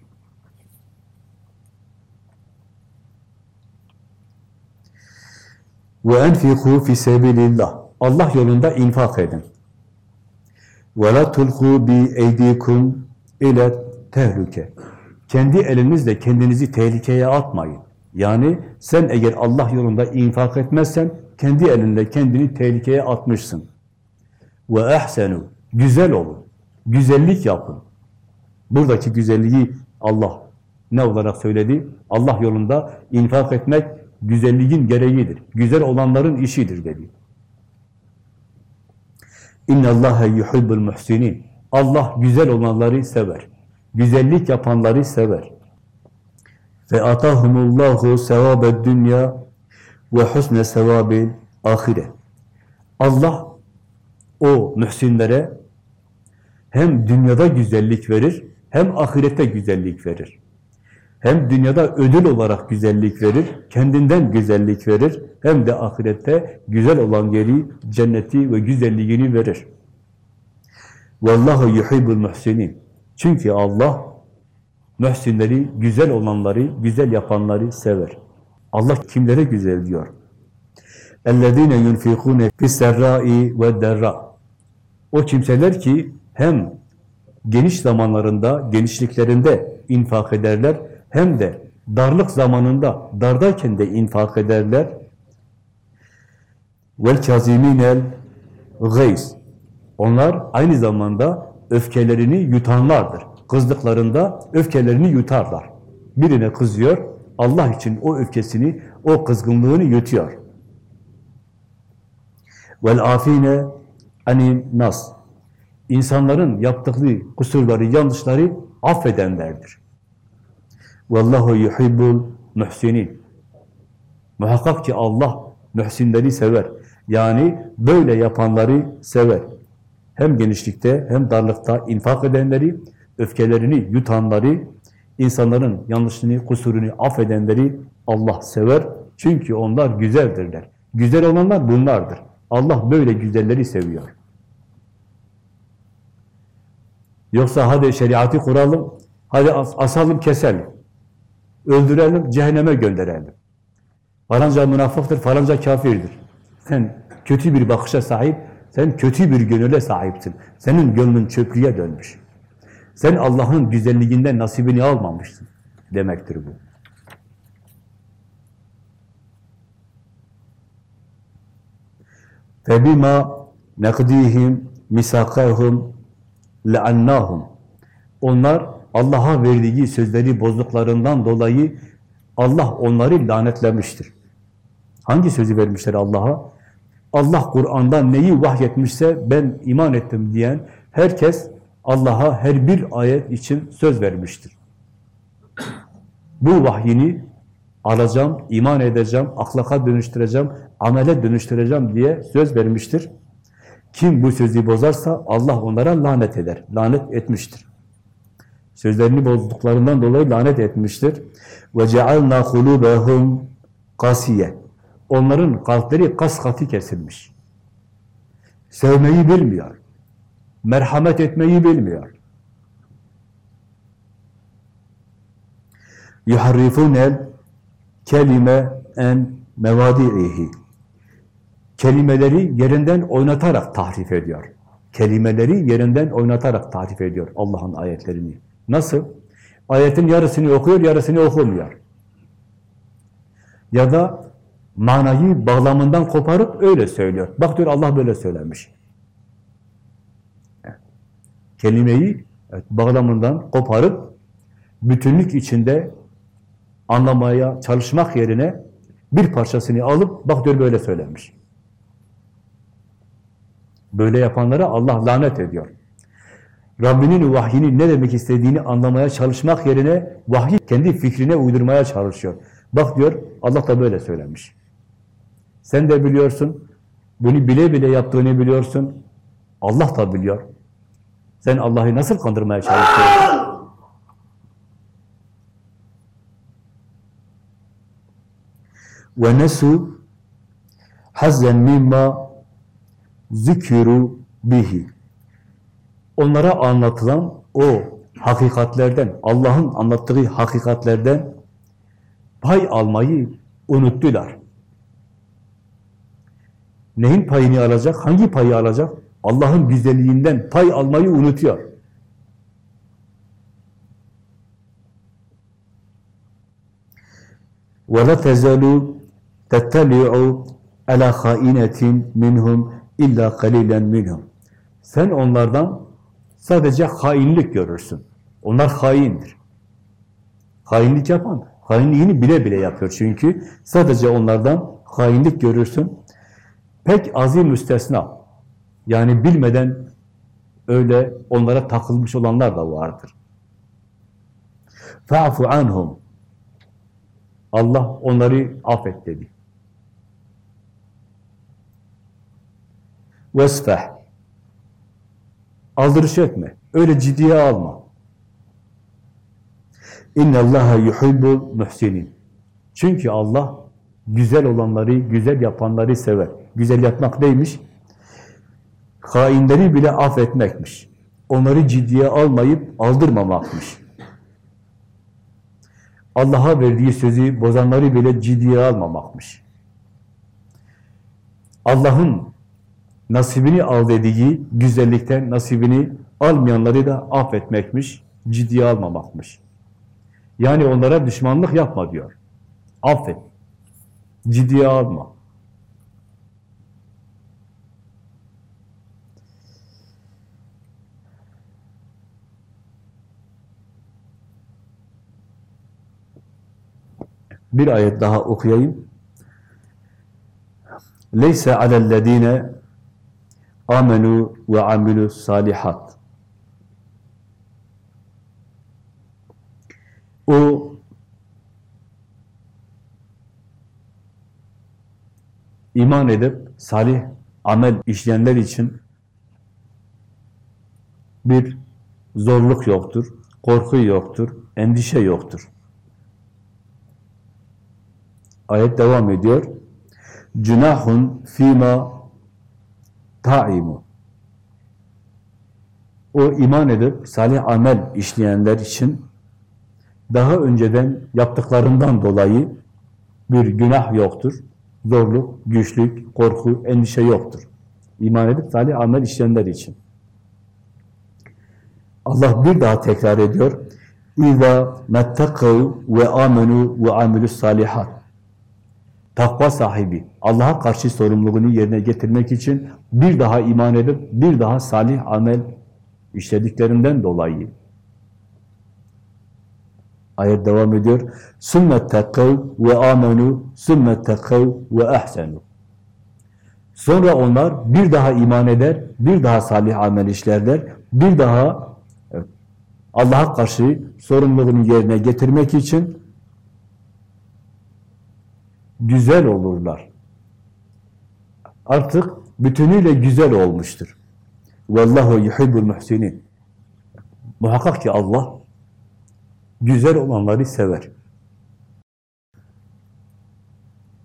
Ve enfiku fi sebilillah. Allah yolunda infak edin. Tulku bi eydikum ile tehlike. Kendi elinizle kendinizi tehlikeye atmayın. Yani sen eğer Allah yolunda infak etmezsen kendi elinle kendini tehlikeye atmışsın. Ve ehsenu. Güzel olun. Güzellik yapın. Buradaki güzelliği Allah ne olarak söyledi? Allah yolunda infak etmek güzelliğin gereğidir. Güzel olanların işidir dedi. İnne Allahe yuhibbul muhsinin. Allah güzel olanları sever. Güzellik yapanları sever. Ve atahumullahu sevabed dünya ve husne sevabil ahire. Allah o mühsinlere hem dünyada güzellik verir, hem ahirette güzellik verir. Hem dünyada ödül olarak güzellik verir, kendinden güzellik verir, hem de ahirette güzel olan yeri, cenneti ve güzelliğini verir. Vallahu yuhibbul muhsinin. Çünkü Allah mühsinleri, güzel olanları, güzel yapanları sever. Allah kimlere güzel diyor? اَلَّذ۪ينَ يُنْفِقُونَ فِي السَّرَّاءِ وَالدَّرَّاءِ O kimseler ki hem geniş zamanlarında, genişliklerinde infak ederler, hem de darlık zamanında, dardayken de infak ederler. Vel kaziminel gayz. Onlar aynı zamanda öfkelerini yutanlardır. Kızdıklarında öfkelerini yutarlar. Birine kızıyor, Allah için o öfkesini, o kızgınlığını yutuyor. Vel afine anin nas. İnsanların yaptıkları kusurları, yanlışları affedenlerdir. Vallahu yuhibbul muhsinin. Muhakkak ki Allah mühsinleri sever. Yani böyle yapanları sever. Hem genişlikte hem darlıkta infak edenleri, öfkelerini yutanları, insanların yanlışını, kusurunu affedenleri Allah sever. Çünkü onlar güzeldirler. Güzel olanlar bunlardır. Allah böyle güzelleri seviyor. Yoksa hadi şeriatı kuralım, hadi asalım, keselim Öldürelim, cehenneme gönderelim. Falanca münafıktır, falanca kafirdir. Sen kötü bir bakışa sahip, sen kötü bir gönüle sahipsin. Senin gönlün çöplüğe dönmüş. Sen Allah'ın güzelliğinden nasibini almamışsın demektir bu. فَبِمَا نَقْدِيهِمْ misakahum leannahum. Onlar Allah'a verdiği sözleri bozduklarından dolayı Allah onları lanetlemiştir. Hangi sözü vermişler Allah'a? Allah Kur'an'dan neyi vahyetmişse ben iman ettim diyen herkes Allah'a her bir ayet için söz vermiştir. Bu vahyini alacağım, iman edeceğim, aklaka dönüştüreceğim, amele dönüştüreceğim diye söz vermiştir. Kim bu sözü bozarsa Allah onlara lanet eder, lanet etmiştir. Sözlerini bozduklarından dolayı lanet etmiştir. Ve cealna kulubehum kasiye. Onların kalpleri kas katı kesilmiş. Sevmeyi bilmiyor. Merhamet etmeyi bilmiyor. yuharrifunel kelime en mevadi'ihi. Kelimeleri yerinden oynatarak tahrif ediyor. Kelimeleri yerinden oynatarak tahrif ediyor Allah'ın ayetlerini. Nasıl? Ayetin yarısını okuyor, yarısını okumuyor. Ya da manayı bağlamından koparıp öyle söylüyor. Bak diyor Allah böyle söylemiş. Kelimeyi evet, bağlamından koparıp bütünlük içinde anlamaya çalışmak yerine bir parçasını alıp bak diyor böyle söylemiş. Böyle yapanlara Allah lanet ediyor. Rabbinin vahyini ne demek istediğini anlamaya çalışmak yerine vahyi kendi fikrine uydurmaya çalışıyor. Bak diyor Allah da böyle söylemiş. Sen de biliyorsun, bunu bile bile yaptığını biliyorsun. Allah da biliyor. Sen Allah'ı nasıl kandırmaya çalışıyorsun? ve nesu hazzen mimma zikru bihi Onlara anlatılan o hakikatlerden, Allah'ın anlattığı hakikatlerden pay almayı unuttular. Neyin payını alacak? Hangi payı alacak? Allah'ın güzelliğinden pay almayı unutuyor. وَلَا تَزَالُوا tetteli'u ala hainetin minhum illa kalilen minhum. Sen onlardan sadece hainlik görürsün. Onlar haindir. Hainlik yapan, hainliğini bile bile yapıyor çünkü. Sadece onlardan hainlik görürsün. Pek azim müstesna. Yani bilmeden öyle onlara takılmış olanlar da vardır. Fa'fu anhum. Allah onları affet dedi. Vesfeh. Aldırış etme. Öyle ciddiye alma. İnne Allaha yuhibbul muhsinin. Çünkü Allah güzel olanları, güzel yapanları sever. Güzel yapmak neymiş? Hainleri bile affetmekmiş. Onları ciddiye almayıp aldırmamakmış. Allah'a verdiği sözü bozanları bile ciddiye almamakmış. Allah'ın nasibini al dediği güzellikten nasibini almayanları da affetmekmiş, ciddiye almamakmış. Yani onlara düşmanlık yapma diyor. Affet. Ciddiye alma. Bir ayet daha okuyayım. Leyse alellezine amenu ve amilu salihat. O iman edip salih amel işleyenler için bir zorluk yoktur, korku yoktur, endişe yoktur. Ayet devam ediyor. Cünahun fîmâ taimu. O iman edip salih amel işleyenler için daha önceden yaptıklarından dolayı bir günah yoktur. Zorluk, güçlük, korku, endişe yoktur. İman edip salih amel işleyenler için. Allah bir daha tekrar ediyor. İza mettakav ve amenu ve amilus salihat takva sahibi, Allah'a karşı sorumluluğunu yerine getirmek için bir daha iman edip bir daha salih amel işlediklerinden dolayı. Ayet devam ediyor. Sümme tekkav ve amenu, sümme tekkav ve ahsenu. Sonra onlar bir daha iman eder, bir daha salih amel işlerler, bir daha Allah'a karşı sorumluluğunu yerine getirmek için güzel olurlar. Artık bütünüyle güzel olmuştur. Vallahu yuhibbul muhsinin. Muhakkak ki Allah güzel olanları sever.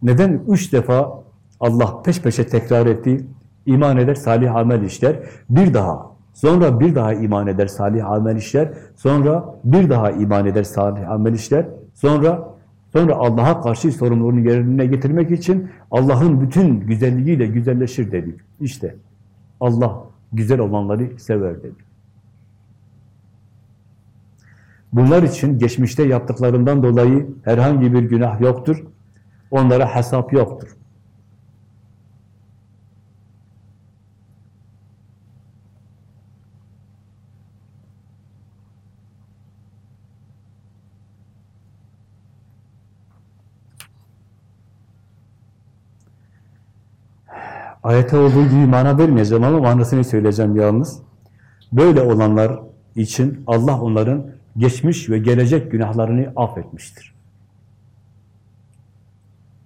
Neden üç defa Allah peş peşe tekrar etti? İman eder, salih amel işler. Bir daha, sonra bir daha iman eder, salih amel işler. Sonra bir daha iman eder, salih amel işler. Sonra sonra Allah'a karşı sorumluluğunu yerine getirmek için Allah'ın bütün güzelliğiyle güzelleşir dedik. İşte Allah güzel olanları sever dedi. Bunlar için geçmişte yaptıklarından dolayı herhangi bir günah yoktur. Onlara hesap yoktur. Ayete olduğu gibi mana vermeyeceğim ama manasını söyleyeceğim yalnız. Böyle olanlar için Allah onların geçmiş ve gelecek günahlarını affetmiştir.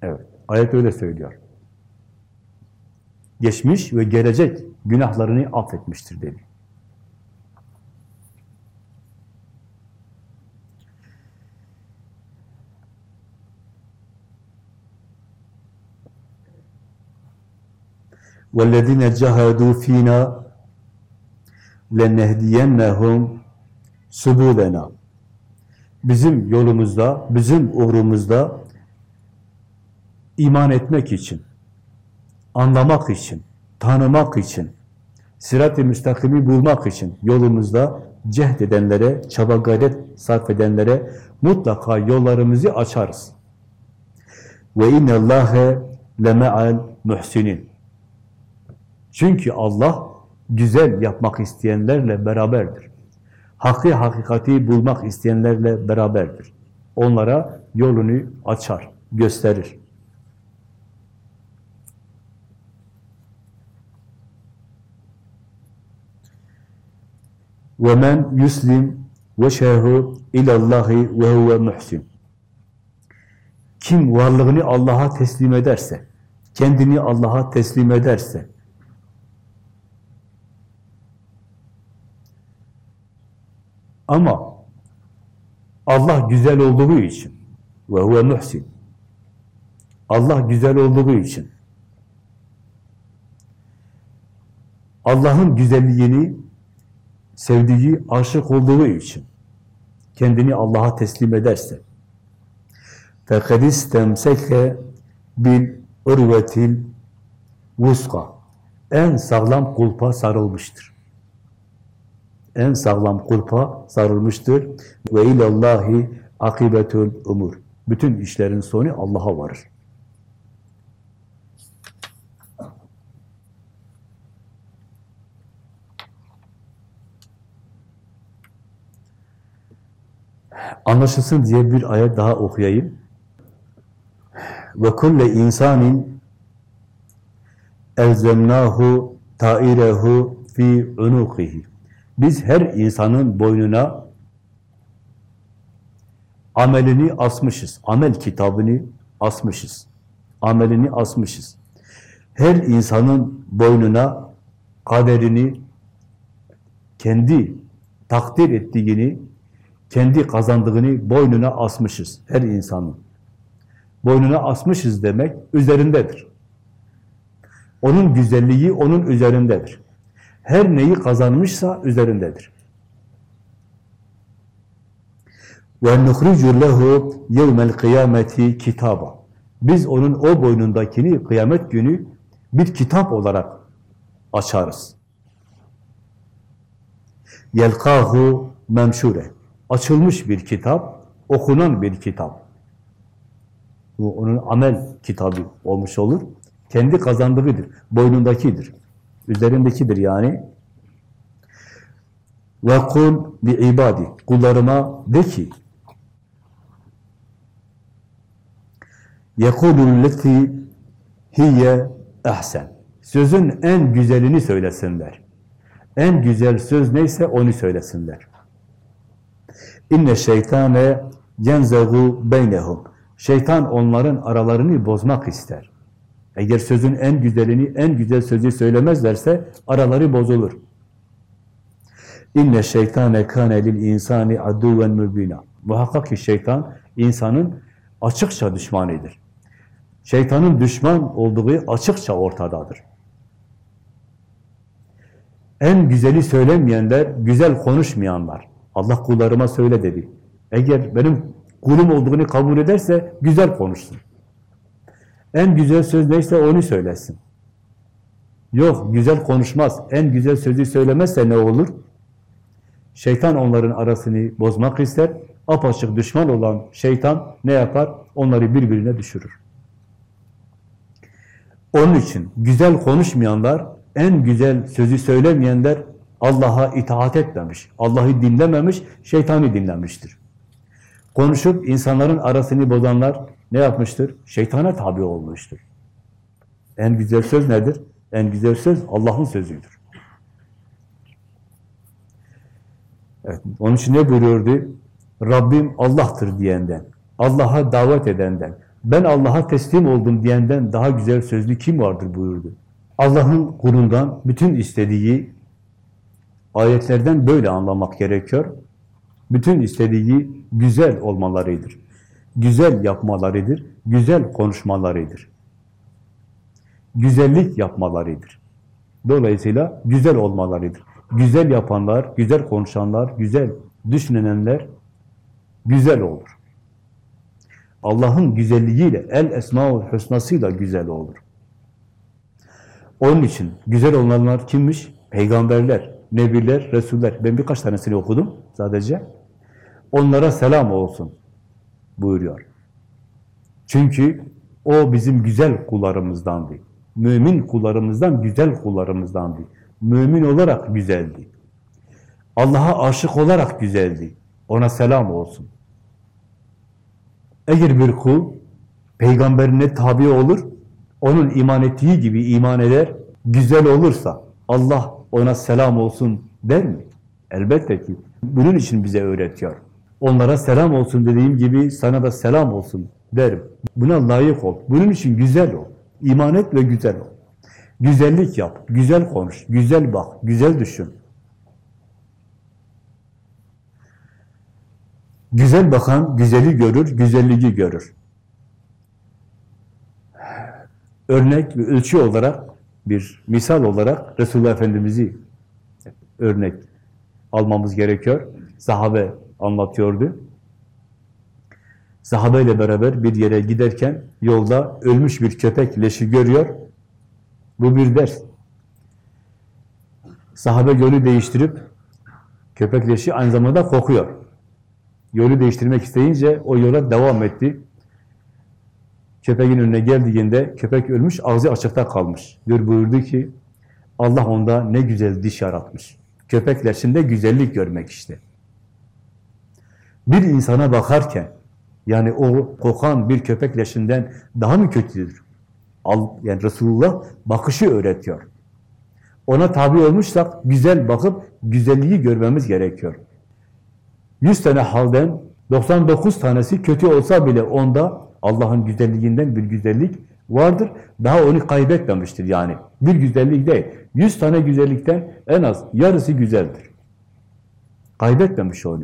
Evet, ayet öyle söylüyor. Geçmiş ve gelecek günahlarını affetmiştir dedi. وَالَّذِينَ جَهَدُوا ف۪ينَا لَنَهْدِيَنَّهُمْ subulena. Bizim yolumuzda, bizim uğrumuzda iman etmek için, anlamak için, tanımak için, sirat-i müstakimi bulmak için yolumuzda cehd edenlere, çaba gayret sarf edenlere mutlaka yollarımızı açarız. Ve innallâhe leme'al muhsinin. Çünkü Allah güzel yapmak isteyenlerle beraberdir. Hakkı hakikati bulmak isteyenlerle beraberdir. Onlara yolunu açar, gösterir. وَمَنْ يُسْلِمْ وَشَهُ اِلَى اللّٰهِ وَهُوَ مُحْسِنٌ Kim varlığını Allah'a teslim ederse, kendini Allah'a teslim ederse, Ama Allah güzel olduğu için ve huve muhsin. Allah güzel olduğu için Allah'ın güzelliğini sevdiği, aşık olduğu için kendini Allah'a teslim ederse فَقَدْ اِسْتَمْسَكَ بِالْاُرْوَةِ الْوُسْقَى En sağlam kulpa sarılmıştır en sağlam kulpa sarılmıştır. Ve ilallahi akibetul umur. Bütün işlerin sonu Allah'a varır. Anlaşılsın diye bir ayet daha okuyayım. Ve kulle insanin elzemnahu tairehu fi unukihi biz her insanın boynuna amelini asmışız. Amel kitabını asmışız. Amelini asmışız. Her insanın boynuna kaderini kendi takdir ettiğini, kendi kazandığını boynuna asmışız. Her insanın. Boynuna asmışız demek üzerindedir. Onun güzelliği onun üzerindedir her neyi kazanmışsa üzerindedir. Ve nuhricu lehu yevmel kıyameti kitaba. Biz onun o boynundakini kıyamet günü bir kitap olarak açarız. Yelkahu memşure. Açılmış bir kitap, okunan bir kitap. Bu onun amel kitabı olmuş olur. Kendi kazandığıdır, boynundakidir. Üzerindekidir yani. Ve kul bi ibadi. Kullarıma de ki yekulul leti hiye ehsen. Sözün en güzelini söylesinler. En güzel söz neyse onu söylesinler. İnne şeytane yenzehu beynehum. Şeytan onların aralarını bozmak ister. Eğer sözün en güzelini, en güzel sözü söylemezlerse araları bozulur. İnne şeytane kâne lil insani aduven mübina. Muhakkak ki şeytan insanın açıkça düşmanıdır. Şeytanın düşman olduğu açıkça ortadadır. En güzeli söylemeyenler, güzel konuşmayanlar. Allah kullarıma söyle dedi. Eğer benim kulum olduğunu kabul ederse güzel konuşsun. En güzel söz neyse onu söylesin. Yok, güzel konuşmaz. En güzel sözü söylemezse ne olur? Şeytan onların arasını bozmak ister. Apaçık düşman olan şeytan ne yapar? Onları birbirine düşürür. Onun için güzel konuşmayanlar, en güzel sözü söylemeyenler Allah'a itaat etmemiş, Allah'ı dinlememiş, şeytanı dinlemiştir. Konuşup insanların arasını bozanlar ne yapmıştır? Şeytana tabi olmuştur. En güzel söz nedir? En güzel söz Allah'ın sözüdür. Evet, onun için ne buyuruyordu? Rabbim Allah'tır diyenden, Allah'a davet edenden, ben Allah'a teslim oldum diyenden daha güzel sözlü kim vardır buyurdu. Allah'ın kulundan bütün istediği ayetlerden böyle anlamak gerekiyor. Bütün istediği güzel olmalarıdır. Güzel yapmalarıdır. Güzel konuşmalarıdır. Güzellik yapmalarıdır. Dolayısıyla güzel olmalarıdır. Güzel yapanlar, güzel konuşanlar, güzel düşünenler güzel olur. Allah'ın güzelliğiyle, el esmaül hüsnasıyla güzel olur. Onun için güzel olanlar kimmiş? Peygamberler, nebiler, resuller. Ben birkaç tanesini okudum sadece. Onlara selam olsun buyuruyor. Çünkü o bizim güzel kullarımızdandı. Mümin kullarımızdan, güzel kullarımızdandı. Mümin olarak güzeldi. Allah'a aşık olarak güzeldi. Ona selam olsun. Eğer bir kul peygamberine tabi olur, onun iman ettiği gibi iman eder, güzel olursa Allah ona selam olsun der mi? Elbette ki. Bunun için bize öğretiyor. Onlara selam olsun dediğim gibi sana da selam olsun derim. Buna layık ol. Bunun için güzel ol. İman et ve güzel ol. Güzellik yap, güzel konuş, güzel bak, güzel düşün. Güzel bakan güzeli görür, güzelliği görür. Örnek ve ölçü olarak, bir misal olarak Resulullah Efendimiz'i örnek almamız gerekiyor. Sahabe anlatıyordu. Sahabeyle beraber bir yere giderken yolda ölmüş bir köpek leşi görüyor. Bu bir ders. Sahabe yolu değiştirip köpek leşi aynı zamanda kokuyor. Yolu değiştirmek isteyince o yola devam etti. Köpeğin önüne geldiğinde köpek ölmüş, ağzı açıkta kalmış. Diyor buyurdu ki Allah onda ne güzel diş yaratmış. Köpekler şimdi güzellik görmek işte. Bir insana bakarken yani o kokan bir köpek leşinden daha mı kötüdür? Yani Resulullah bakışı öğretiyor. Ona tabi olmuşsak güzel bakıp güzelliği görmemiz gerekiyor. 100 tane halden 99 tanesi kötü olsa bile onda Allah'ın güzelliğinden bir güzellik vardır. Daha onu kaybetmemiştir yani. Bir güzellik değil. 100 tane güzellikten en az yarısı güzeldir. Kaybetmemiş onu.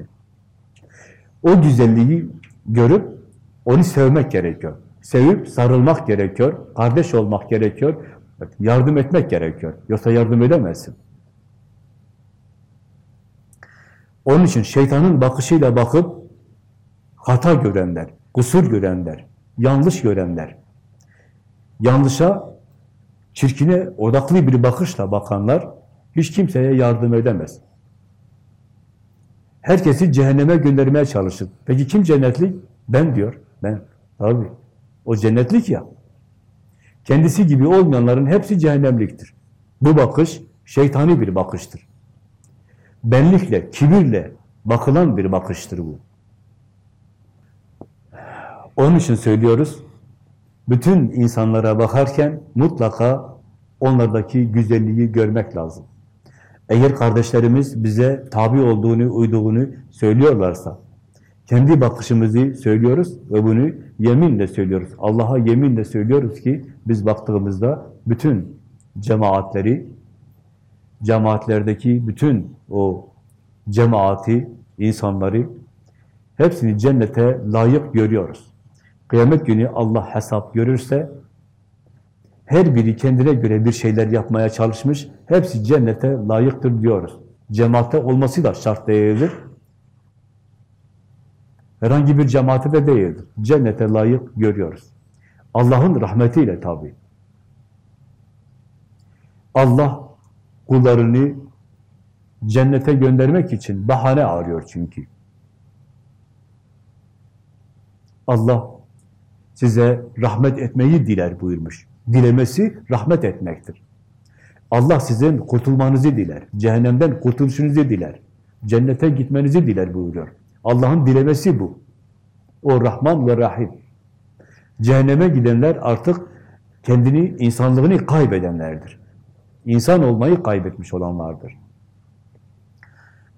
O güzelliği görüp onu sevmek gerekiyor. Sevip sarılmak gerekiyor. Kardeş olmak gerekiyor. Yardım etmek gerekiyor. Yoksa yardım edemezsin. Onun için şeytanın bakışıyla bakıp hata görenler, kusur görenler, yanlış görenler, yanlışa, çirkine odaklı bir bakışla bakanlar hiç kimseye yardım edemez. Herkesi cehenneme göndermeye çalışır. Peki kim cennetlik? Ben diyor. Ben. Tabii. O cennetlik ya. Kendisi gibi olmayanların hepsi cehennemliktir. Bu bakış şeytani bir bakıştır. Benlikle, kibirle bakılan bir bakıştır bu. Onun için söylüyoruz, bütün insanlara bakarken mutlaka onlardaki güzelliği görmek lazım. Eğer kardeşlerimiz bize tabi olduğunu, uyduğunu söylüyorlarsa, kendi bakışımızı söylüyoruz ve bunu yeminle söylüyoruz. Allah'a yeminle söylüyoruz ki biz baktığımızda bütün cemaatleri, cemaatlerdeki bütün o cemaati, insanları hepsini cennete layık görüyoruz. Kıyamet günü Allah hesap görürse her biri kendine göre bir şeyler yapmaya çalışmış, hepsi cennete layıktır diyoruz. Cemaatte olması da şart değildir. Herhangi bir cemaate de değildir. Cennete layık görüyoruz. Allah'ın rahmetiyle tabi. Allah kullarını cennete göndermek için bahane arıyor çünkü. Allah size rahmet etmeyi diler buyurmuş. Dilemesi rahmet etmektir. Allah sizin kurtulmanızı diler. Cehennemden kurtuluşunuzu diler. Cennete gitmenizi diler buyuruyor. Allah'ın dilemesi bu. O Rahman ve Rahim. Cehenneme gidenler artık kendini, insanlığını kaybedenlerdir. İnsan olmayı kaybetmiş olanlardır.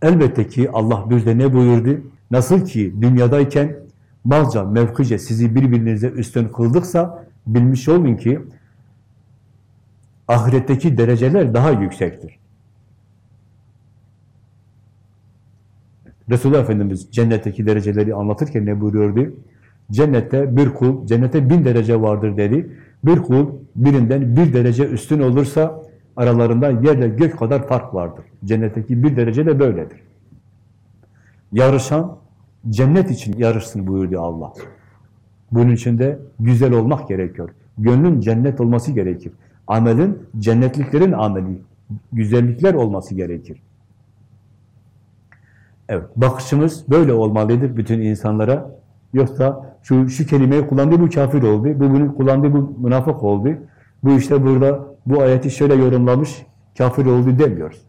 Elbette ki Allah bir de ne buyurdu? Nasıl ki dünyadayken malca, mevkice sizi birbirinize üstün kıldıksa bilmiş olun ki ahiretteki dereceler daha yüksektir. Resulullah Efendimiz cennetteki dereceleri anlatırken ne buyuruyordu? Cennette bir kul, cennete bin derece vardır dedi. Bir kul birinden bir derece üstün olursa aralarında yerle gök kadar fark vardır. Cennetteki bir derece de böyledir. Yarışan cennet için yarışsın buyurdu Allah. Bunun için de güzel olmak gerekiyor. Gönlün cennet olması gerekir. Amelin cennetliklerin ameli, güzellikler olması gerekir. Evet, bakışımız böyle olmalıdır bütün insanlara. Yoksa şu şu kelimeyi kullandı bu kafir oldu, bu bunu kullandı bu münafık oldu. Bu işte burada bu ayeti şöyle yorumlamış, kafir oldu demiyoruz.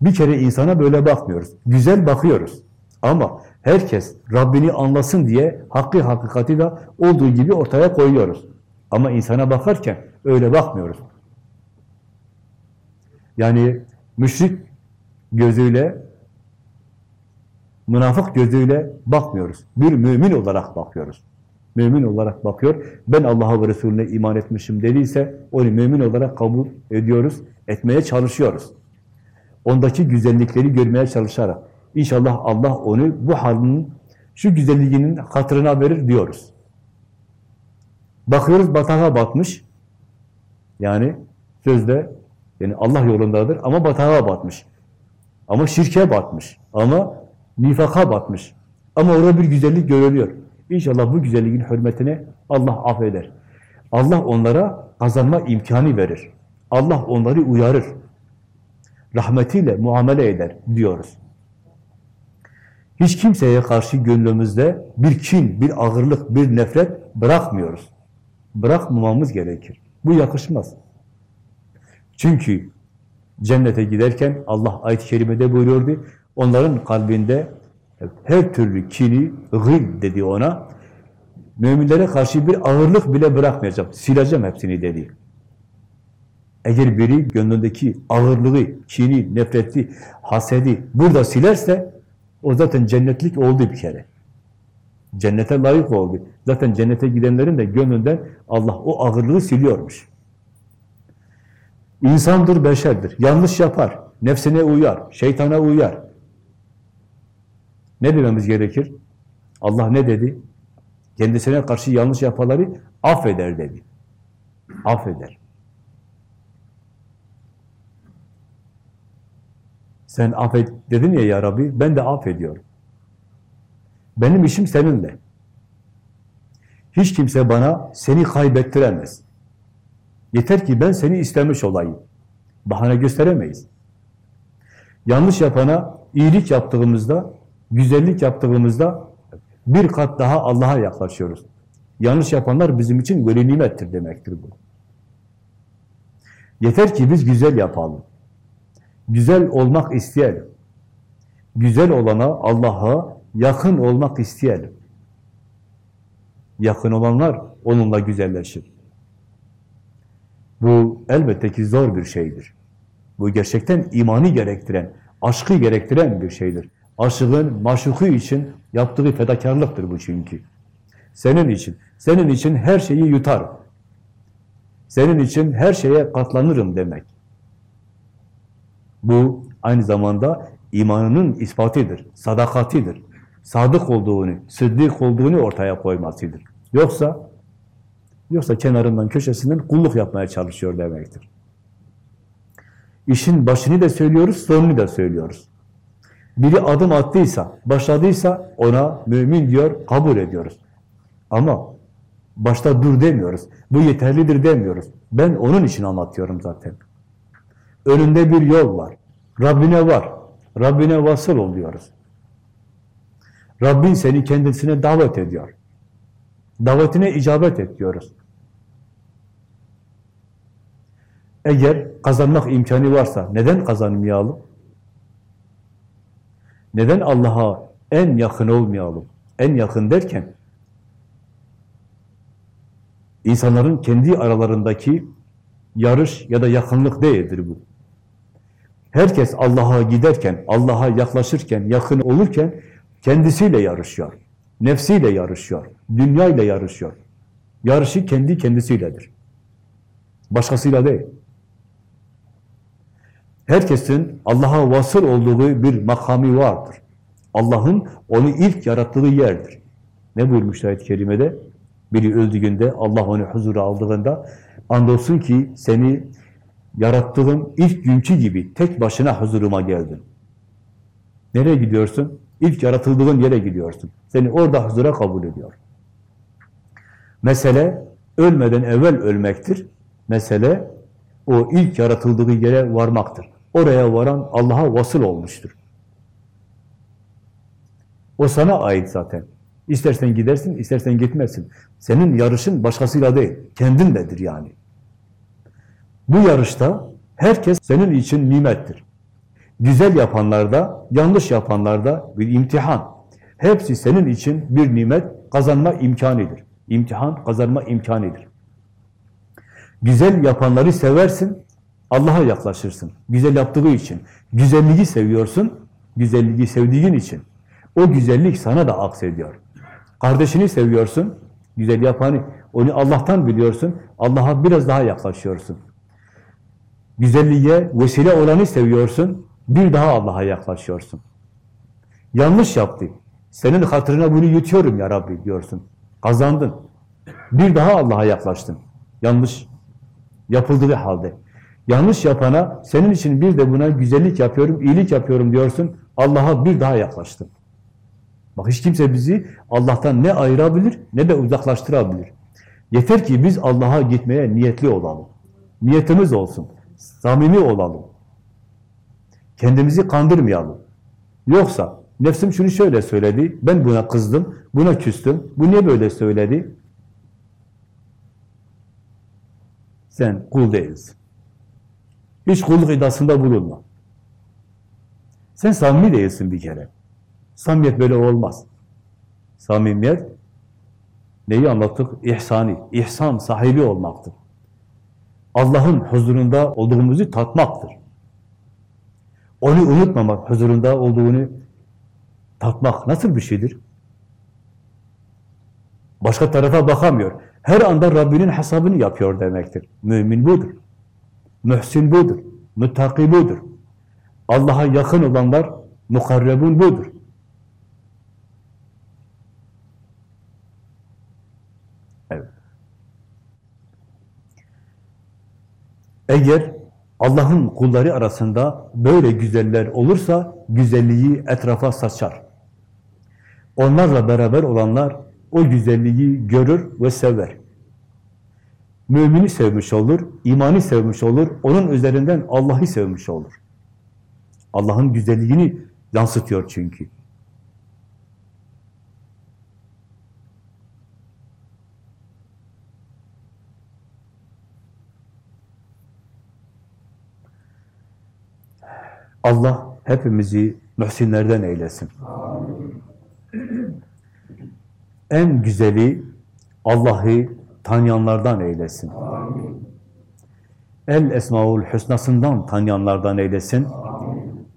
Bir kere insana böyle bakmıyoruz. Güzel bakıyoruz. Ama herkes Rabbini anlasın diye hakkı hakikati de olduğu gibi ortaya koyuyoruz. Ama insana bakarken öyle bakmıyoruz. Yani müşrik gözüyle, münafık gözüyle bakmıyoruz. Bir mümin olarak bakıyoruz. Mümin olarak bakıyor. Ben Allah'a ve Resulüne iman etmişim dediyse onu mümin olarak kabul ediyoruz, etmeye çalışıyoruz. Ondaki güzellikleri görmeye çalışarak. İnşallah Allah onu bu halinin, şu güzelliğinin hatırına verir diyoruz. Bakıyoruz batağa batmış. Yani sözde yani Allah yolundadır ama batağa batmış. Ama şirke batmış. Ama nifaka batmış. Ama orada bir güzellik görülüyor. İnşallah bu güzelliğin hürmetine Allah affeder. Allah onlara kazanma imkanı verir. Allah onları uyarır. Rahmetiyle muamele eder diyoruz. Hiç kimseye karşı gönlümüzde bir kin, bir ağırlık, bir nefret bırakmıyoruz. Bırakmamamız gerekir. Bu yakışmaz. Çünkü cennete giderken Allah ayet-i kerimede buyuruyordu, onların kalbinde her türlü kini, gıl dedi ona, müminlere karşı bir ağırlık bile bırakmayacağım, sileceğim hepsini dedi. Eğer biri gönlündeki ağırlığı, kini, nefreti, hasedi burada silerse, o zaten cennetlik oldu bir kere. Cennete layık oldu. Zaten cennete gidenlerin de gönlünden Allah o ağırlığı siliyormuş. İnsandır, beşerdir. Yanlış yapar. Nefsine uyar. Şeytana uyar. Ne dememiz gerekir? Allah ne dedi? Kendisine karşı yanlış yapaları affeder dedi. Affeder. Sen affet dedin ya ya Rabbi, ben de affediyorum. Benim işim seninle. Hiç kimse bana seni kaybettiremez. Yeter ki ben seni istemiş olayım. Bahane gösteremeyiz. Yanlış yapana iyilik yaptığımızda, güzellik yaptığımızda bir kat daha Allah'a yaklaşıyoruz. Yanlış yapanlar bizim için veli nimettir demektir bu. Yeter ki biz güzel yapalım. Güzel olmak isteyelim. Güzel olana, Allah'a yakın olmak isteyelim. Yakın olanlar onunla güzelleşir. Bu elbette ki zor bir şeydir. Bu gerçekten imanı gerektiren, aşkı gerektiren bir şeydir. Aşığın maşuku için yaptığı fedakarlıktır bu çünkü. Senin için, senin için her şeyi yutarım. Senin için her şeye katlanırım demek. Bu aynı zamanda imanının ispatıdır, sadakatidir. Sadık olduğunu, sıddık olduğunu ortaya koymasıdır. Yoksa yoksa kenarından, köşesinden kulluk yapmaya çalışıyor demektir. İşin başını da söylüyoruz, sonunu da söylüyoruz. Biri adım attıysa, başladıysa ona mümin diyor, kabul ediyoruz. Ama başta dur demiyoruz. Bu yeterlidir demiyoruz. Ben onun için anlatıyorum zaten. Önünde bir yol var. Rabbine var. Rabbine vasıl oluyoruz. Rabbin seni kendisine davet ediyor. Davetine icabet et diyoruz. Eğer kazanmak imkanı varsa neden kazanmayalım? Neden Allah'a en yakın olmayalım? En yakın derken insanların kendi aralarındaki yarış ya da yakınlık değildir bu. Herkes Allah'a giderken, Allah'a yaklaşırken, yakın olurken kendisiyle yarışıyor. Nefsiyle yarışıyor. Dünyayla yarışıyor. Yarışı kendi kendisiyledir. Başkasıyla değil. Herkesin Allah'a vasıl olduğu bir makami vardır. Allah'ın onu ilk yarattığı yerdir. Ne buyurmuş ayet-i kerimede? Biri öldüğünde, Allah onu huzura aldığında, andolsun ki seni yarattığım ilk günkü gibi tek başına huzuruma geldin. Nereye gidiyorsun? İlk yaratıldığın yere gidiyorsun. Seni orada huzura kabul ediyor. Mesele ölmeden evvel ölmektir. Mesele o ilk yaratıldığı yere varmaktır. Oraya varan Allah'a vasıl olmuştur. O sana ait zaten. İstersen gidersin, istersen gitmezsin. Senin yarışın başkasıyla değil, kendinledir yani. Bu yarışta herkes senin için nimettir. Güzel yapanlarda, yanlış yapanlarda bir imtihan. Hepsi senin için bir nimet kazanma imkanıdır. İmtihan kazanma imkanıdır. Güzel yapanları seversin, Allah'a yaklaşırsın. Güzel yaptığı için. Güzelliği seviyorsun, güzelliği sevdiğin için. O güzellik sana da aksediyor. Kardeşini seviyorsun, güzel yapanı, onu Allah'tan biliyorsun, Allah'a biraz daha yaklaşıyorsun. Güzelliğe vesile olanı seviyorsun, bir daha Allah'a yaklaşıyorsun. Yanlış yaptı. Senin hatırına bunu yutuyorum ya Rabbi diyorsun. Kazandın. Bir daha Allah'a yaklaştın. Yanlış yapıldığı halde. Yanlış yapana senin için bir de buna güzellik yapıyorum, iyilik yapıyorum diyorsun. Allah'a bir daha yaklaştın. Bak hiç kimse bizi Allah'tan ne ayırabilir ne de uzaklaştırabilir. Yeter ki biz Allah'a gitmeye niyetli olalım. Niyetimiz olsun. Samimi olalım. Kendimizi kandırmayalım. Yoksa nefsim şunu şöyle söyledi, ben buna kızdım, buna küstüm, bu niye böyle söyledi? Sen kul değilsin. Hiç kulluk iddiasında bulunma. Sen samimi değilsin bir kere. Samimiyet böyle olmaz. Samimiyet neyi anlattık? İhsani, ihsan sahibi olmaktır. Allah'ın huzurunda olduğumuzu tatmaktır. Onu unutmamak, huzurunda olduğunu tatmak nasıl bir şeydir? Başka tarafa bakamıyor. Her anda Rabbinin hesabını yapıyor demektir. Mümin budur. Mühsin budur. Müttaki budur. Allah'a yakın olanlar mukarrebun budur. Evet. Eğer Allah'ın kulları arasında böyle güzeller olursa güzelliği etrafa saçar. Onlarla beraber olanlar o güzelliği görür ve sever. Mümini sevmiş olur, imanı sevmiş olur, onun üzerinden Allah'ı sevmiş olur. Allah'ın güzelliğini yansıtıyor çünkü. Allah hepimizi mühsinlerden eylesin. En güzeli Allah'ı tanıyanlardan eylesin. El Esmaül Hüsna'sından tanıyanlardan eylesin.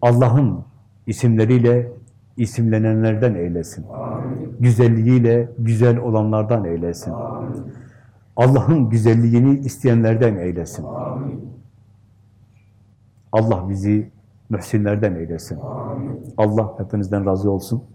Allah'ın isimleriyle isimlenenlerden eylesin. Güzelliğiyle güzel olanlardan eylesin. Allah'ın güzelliğini isteyenlerden eylesin. Allah bizi mühsinlerden eylesin. Allah hepinizden razı olsun.